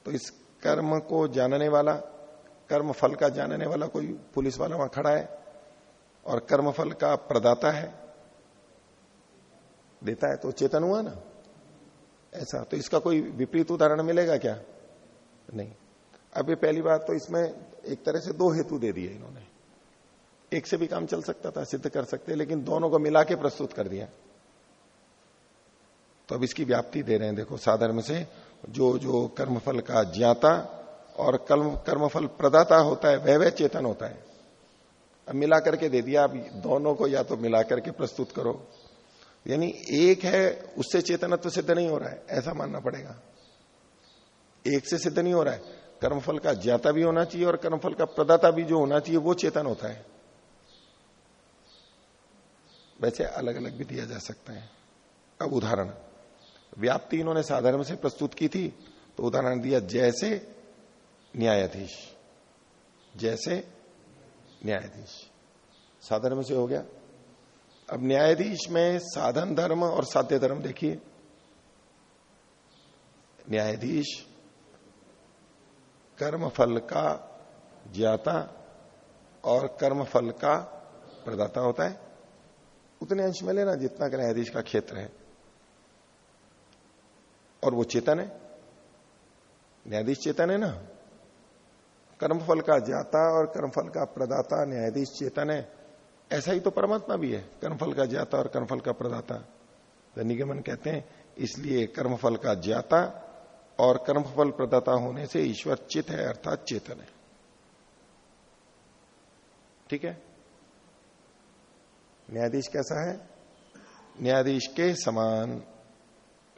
तो इस कर्म को जानने वाला, कर्म फल का जानने वाला कोई पुलिस वाला वहाँ खड़ा है और कर्म फल का प्रदाता है, देता है तो चेतन हुआ ना। ऐसा तो इसका कोई विपरीत उदाहरण मिलेगा क्या? नहीं। अभी पहली बात तो इसमें एक तरह से दो हेतु दे दिए इन्होंने। एक से भी काम चल सकता था, सिद्ध कर सकते, लेकिन दोनों को मिला के प्रस्तुत कर दिया। तो अब इसकी व्याप्ति दे रहे हैं, देखो साधर्म से जो जो कर्मफल का ज्ञाता और कर्म, कर्मफल प्रदाता होता है, वह वह चेतन होता है। अब मिला करके दे दिया, अब दोनों को या तो मिला करके प्रस्तुत करो। यानी एक है, उससे चेतनत्व सिद्ध नहीं हो रहा है, ऐसा मानना पड़ेगा। एक से सिद्ध नहीं हो रहा है। कर्मफल का ज्ञाता भी होना चाहिए और कर्मफल का प्रदाता भी जो होना चाहिए, वो चेतन होता है। वैसे अलग अलग भी दिया जा सकता है। अब उदाहरण। व्याप्ति इन्होंने साधारण से प्रस्तुत की थी तो उदाहरण दिया, जैसे न्यायाधीश। जैसे न्यायाधीश। साधर्म से हो गया। अब न्यायाधीश में साधन धर्म और साध्य धर्म देखिए। न्यायाधीश कर्म फल का ज्ञाता और कर्म फल का प्रदाता होता है। उतने अंश में लेना जितना का न्यायाधीश का क्षेत्र है। और वो चेतन है। न्यायाधीश चेतन है ना? कर्मफल का ज्ञाता और कर्मफल का प्रदाता न्यायाधीश चेतन है। ऐसा ही तो परमात्मा भी है, कर्मफल का ज्ञाता और कर्मफल का प्रदाता। निगमन कहते हैं, इसलिए कर्मफल का ज्ञाता और कर्मफल प्रदाता होने से ईश्वर चित है, अर्थात चेतन है। ठीक है? न्यायाधीश कैसा है? न्यायाधीश के समान।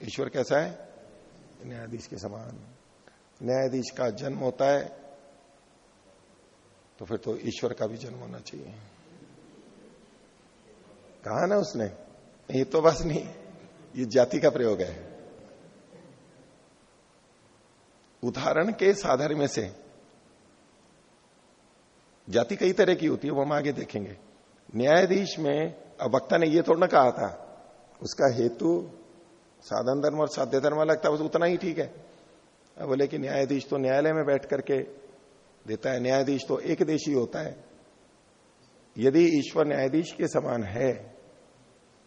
ईश्वर कैसा है? न्यायाधीश के समान। न्यायाधीश का जन्म होता है तो फिर तो ईश्वर का भी जन्म होना चाहिए। कहा ना उसने? ये तो बस नहीं, ये जाति का प्रयोग है। उदाहरण के साधर में से, जाति कई तरह की होती है, वो हम आगे देखेंगे। न्यायाधीश में, अब वक्ता ने ये थोड़ा ना कहा था, उसका हेतु साधन धर्म और साध्य धर्म लगता है उतना ही ठीक है। अब बोले कि न्यायाधीश तो न्यायालय में बैठ करके देता है, न्यायाधीश तो एक देशी होता है। यदि ईश्वर न्यायाधीश के समान है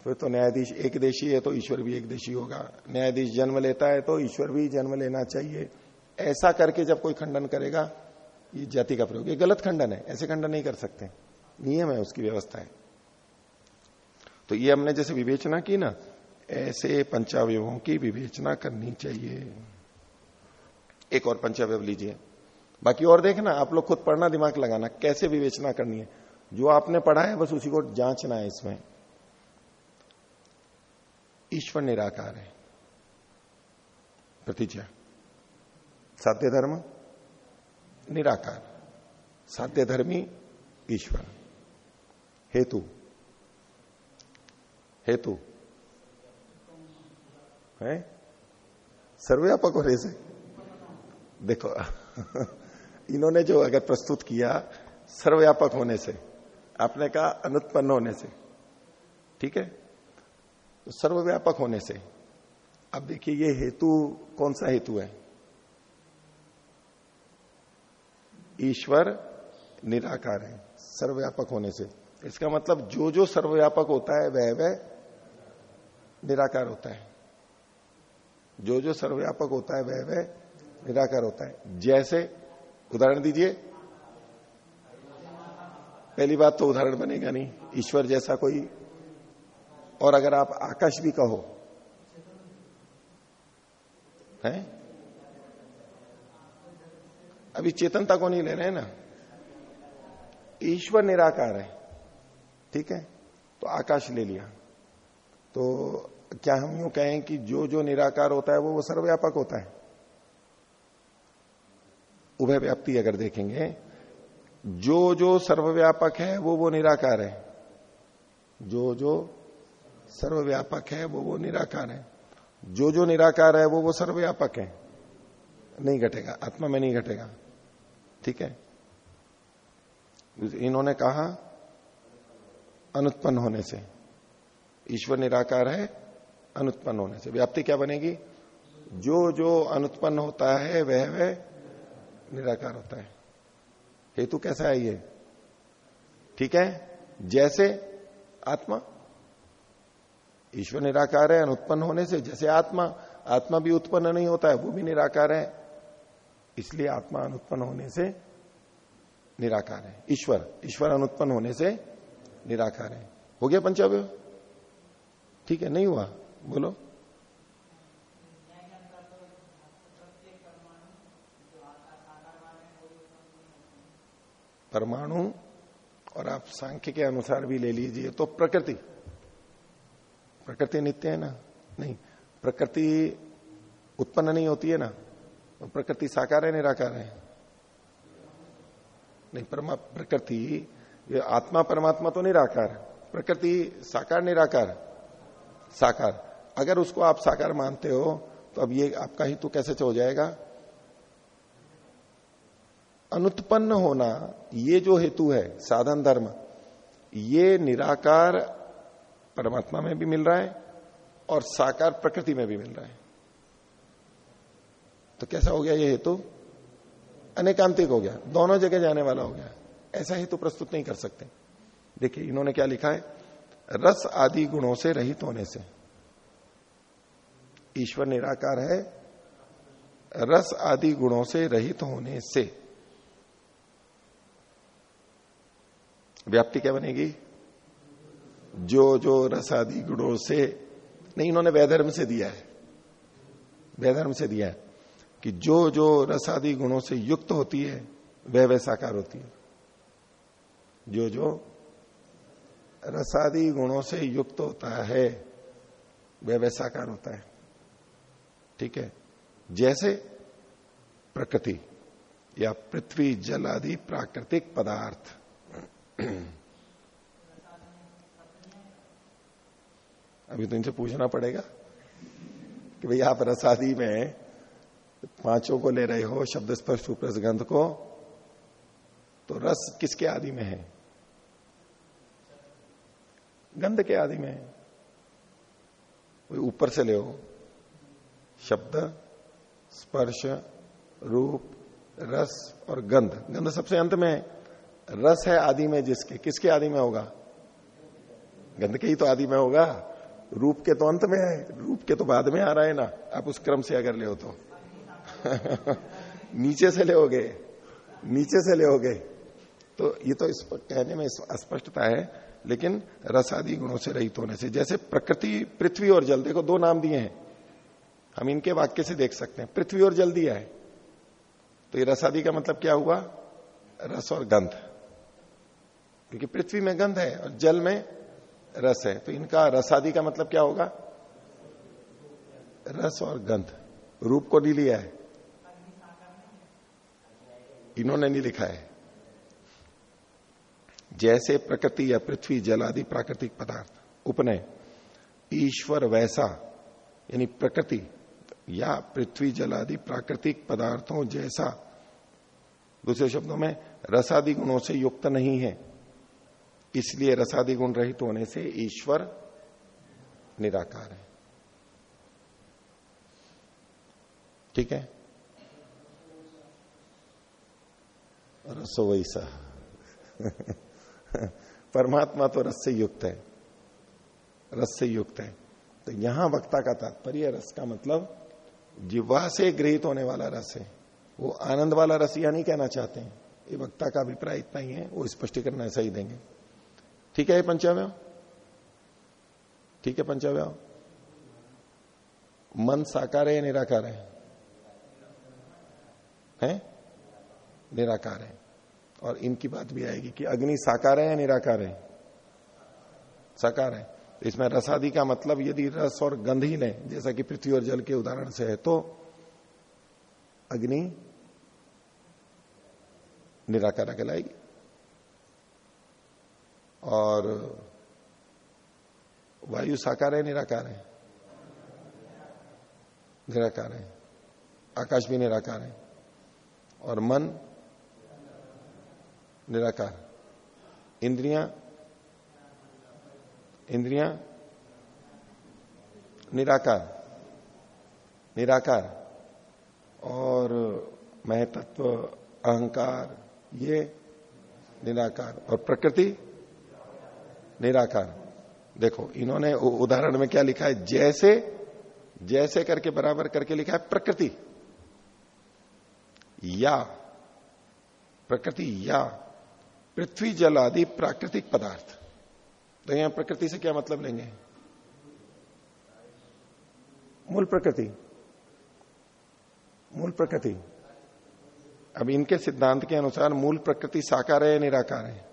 फिर तो न्यायाधीश एक देशी है तो ईश्वर भी एक देशी होगा। न्यायाधीश जन्म लेता है तो ईश्वर भी जन्म लेना चाहिए। ऐसा करके जब कोई खंडन करेगा, ये जाति का प्रयोग, ये गलत खंडन है, ऐसे खंडन नहीं कर सकते। नियम है उसकी व्यवस्था है। तो ये हमने जैसे विवेचना की ना, ऐसे पंचावयों की विवेचना करनी चाहिए। एक और पंचावय लीजिए। बाकी और देखना, आप लोग खुद पढ़ना, दिमाग लगाना, कैसे विवेचना करनी है। जो आपने पढ़ा है, बस उसी को जांचना है इसमें। ईश्वर निराकार है। प्रतिज्ञा। साध्य धर्म निराकार। साध्य धर्मी ईश्वर। हेतु। हेतु। है? सर्वव्यापक होने से देखो, इन्होंने जो अगर प्रस्तुत किया, सर्वव्यापक होने से, आपने कहा अनुत्पन्न होने से। ठीक है? तो सर्वव्यापक होने से। अब देखिए, ये हेतु, कौन सा हेतु है? ईश्वर निराकार है, सर्वव्यापक होने से। इसका मतलब जो जो सर्वव्यापक होता है, वह वह निराकार होता है। जो जो सर्वव्यापक होता है, वह वह निराकार होता है। जैसे, उदाहरण दीजिए। पहली बात तो उदाहरण बनेगा नहीं। ईश्वर जैसा कोई और अगर आप आकाश भी कहो, है? अभी चेतनता को नहीं ले रहे हैं ना? ईश्वर निराकार है, ठीक है? तो आकाश ले लिया। तो क्या हम यूँ कहें कि जो जो निराकार होता है वो वो सर्वव्यापक होता है? उभय व्याप्ति अगर देखेंगे, जो जो सर्वव्यापक है वो वो निराकार है। जो जो सर्वव्यापक है, वो वो निराकार है। जो जो निराकार है, वो वो सर्वव्यापक है। नहीं घटेगा, आत्मा में नहीं घटेगा। ठीक है? इन्होंने कहा, अनुत्पन्न होने से। ईश्वर निराकार है, अनुत्पन्न होने से। व्याप्ति क्या बनेगी? जो जो अनुत्पन्न होता है, वह वह निराकार होता है। हेतु कैसा है ये? ठीक है? जैसे आत्मा ईश्वर निराकार है, अनुत्पन्न होने से, जैसे आत्मा आत्मा भी उत्पन्न नहीं होता है, वो भी निराकार है। इसलिए आत्मा अनुत्पन्न होने से निराकार है। ईश्वर ईश्वर अनुत्पन्न होने से निराकार है। हो गया पंचावय? ठीक है, नहीं हुआ। बोलो। परमाणु और आप सांख्य के अनुसार भी ले लीजिए तो प्रकृति। प्रकृति नित्य है ना? नहीं। प्रकृति उत्पन्न नहीं होती है ना? प्रकृति साकार है, निराकार है? नहीं, परमा, प्रकृति, ये आत्मा, परमात्मा तो निराकार प्रकृति साकार, निराकार साकार। अगर उसको आप साकार मानते हो तो अब ये आपका ही तो कैसे हो जाएगा? अनुत्पन्न होना, ये जो हेतु है, साधन धर्म, ये निराकार परमात्मा में भी मिल रहा है और साकार प्रकृति में भी मिल रहा है। तो कैसा हो गया ये हेतु? अनेकांतिक हो गया। दोनों जगह जाने वाला हो गया। ऐसा हेतु प्रस्तुत नहीं कर सकते। देखिए, इन्होंने क्या लिखा है? रस आदि गुणों से रहित होने से। ईश्वर निराकार है। रस आदि गुणों से रहित होने से। व्याप्ति क्या बनेगी? जो जो रस आदि गुणों से, नहीं इन्होंने वैधर्म से दिया है। वैधर्म से दिया है कि जो जो रसादि गुणों से युक्त होती है, वह वह साकार होती है। जो जो रसादि गुणों से युक्त होता है, वह वह साकार होता है। ठीक है? जैसे प्रकृति या पृथ्वी, जल आदि प्राकृतिक पदार्थ। अभी तो इनसे पूछना पड़ेगा कि भाई आप रसादी में पाँचों को ले रहे हो शब्द स्पर्श उपरस गंध को तो रस किसके आदि में है? गंध के आदि में है। ऊपर से ले हो शब्द, स्पर्श, रूप, रस और गंध। गंध सबसे अंत में रस है आदि में जिसके, किसके आदि में होगा? गंध के ही तो आदि में होगा। रूप के तो अंत में है, रूप के तो बाद में आ रहा है ना, आप उस क्रम से अगर ले तो। नीचे से ले नीचे से ले तो ये तो इस कहने में स्पष्टता है, लेकिन रसादी गुणों से रहित होने से, जैसे प्रकृति, पृथ्वी और जल, देखो दो नाम दिए हैं। हम इनके वाक्य से देख सकते हैं, पृथ्वी और जल दिया है। तो ये रसादी का मतलब क्या हुआ? रस और गंध। क्योंकि पृथ्वी में गंध है और जल में रस है। तो इनका रसादी का मतलब क्या होगा? रस और गंध। रूप को नहीं लिया है। इन्होंने नहीं लिखा है। जैसे प्रकृति या पृथ्वी, जल आदि प्राकृतिक पदार्थ। उपनय ईश्वर वैसा, यानी प्रकृति या पृथ्वी, जल आदि प्राकृतिक पदार्थों जैसा। दूसरे शब्दों में रसादि गुणों से युक्त नहीं है। इसलिए रसादि गुण रहित होने से ईश्वर निराकार है। ठीक है? रसो वैसा परमात्मा तो रस से युक्त है। रस से युक्त है। तो यहाँ वक्ता का तात्पर्य, रस का मतलब जिवा से गृहित होने वाला रस है। वो आनंद वाला रस या नहीं कहना चाहते हैं। ये वक्ता का अभिप्राय इतना ही है, वो स्पष्टीकरण ऐसा ही देंगे। ठीक है ये पंचावय ठीक है पंचावय मन साकार है या निराकार है? हैं? निराकार है। और इनकी बात भी आएगी कि अग्नि साकार है या निराकार है? साकार है। इसमें रसादि का मतलब यदि रस और गंध ही लें, जैसा कि पृथ्वी और जल के उदाहरण से है तो अग्नि निराकार कहलाएगी और वायु साकार है निराकार। है निराकार। है आकाश भी निराकार। है और मन निराकार। इंद्रियाँ इंद्रियाँ निराकार। निराकार। और महतत्व अहंकार, ये निराकार। और प्रकृति निराकार। देखो, इन्होंने उदाहरण में क्या लिखा है? जैसे जैसे करके बराबर करके लिखा है प्रकृति। या प्रकृति या, पृथ्वी जल आदि प्राकृतिक पदार्थ। तो यहाँ प्रकृति से क्या मतलब लेंगे? मूल प्रकृति। मूल प्रकृति। अब इनके सिद्धांत के अनुसार मूल प्रकृति साकार है या निराकार है?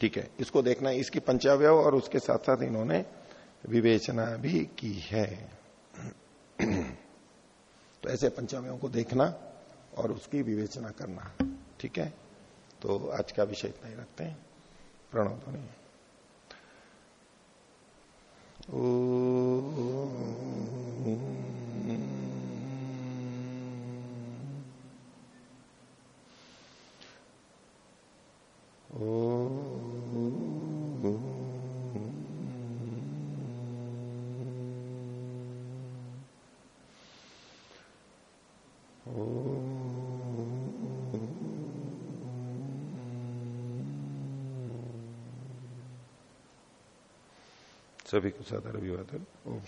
ठीक है इसको देखना इसकी पंचावय और उसके साथ साथ इन्होंने विवेचना भी की है तो ऐसे पंचावयों को देखना और उसकी विवेचना करना ठीक है तो आज का विषय इतना ही रखते हैं प्रणव ध्वनि सभी को साधार अभिवादन। ओम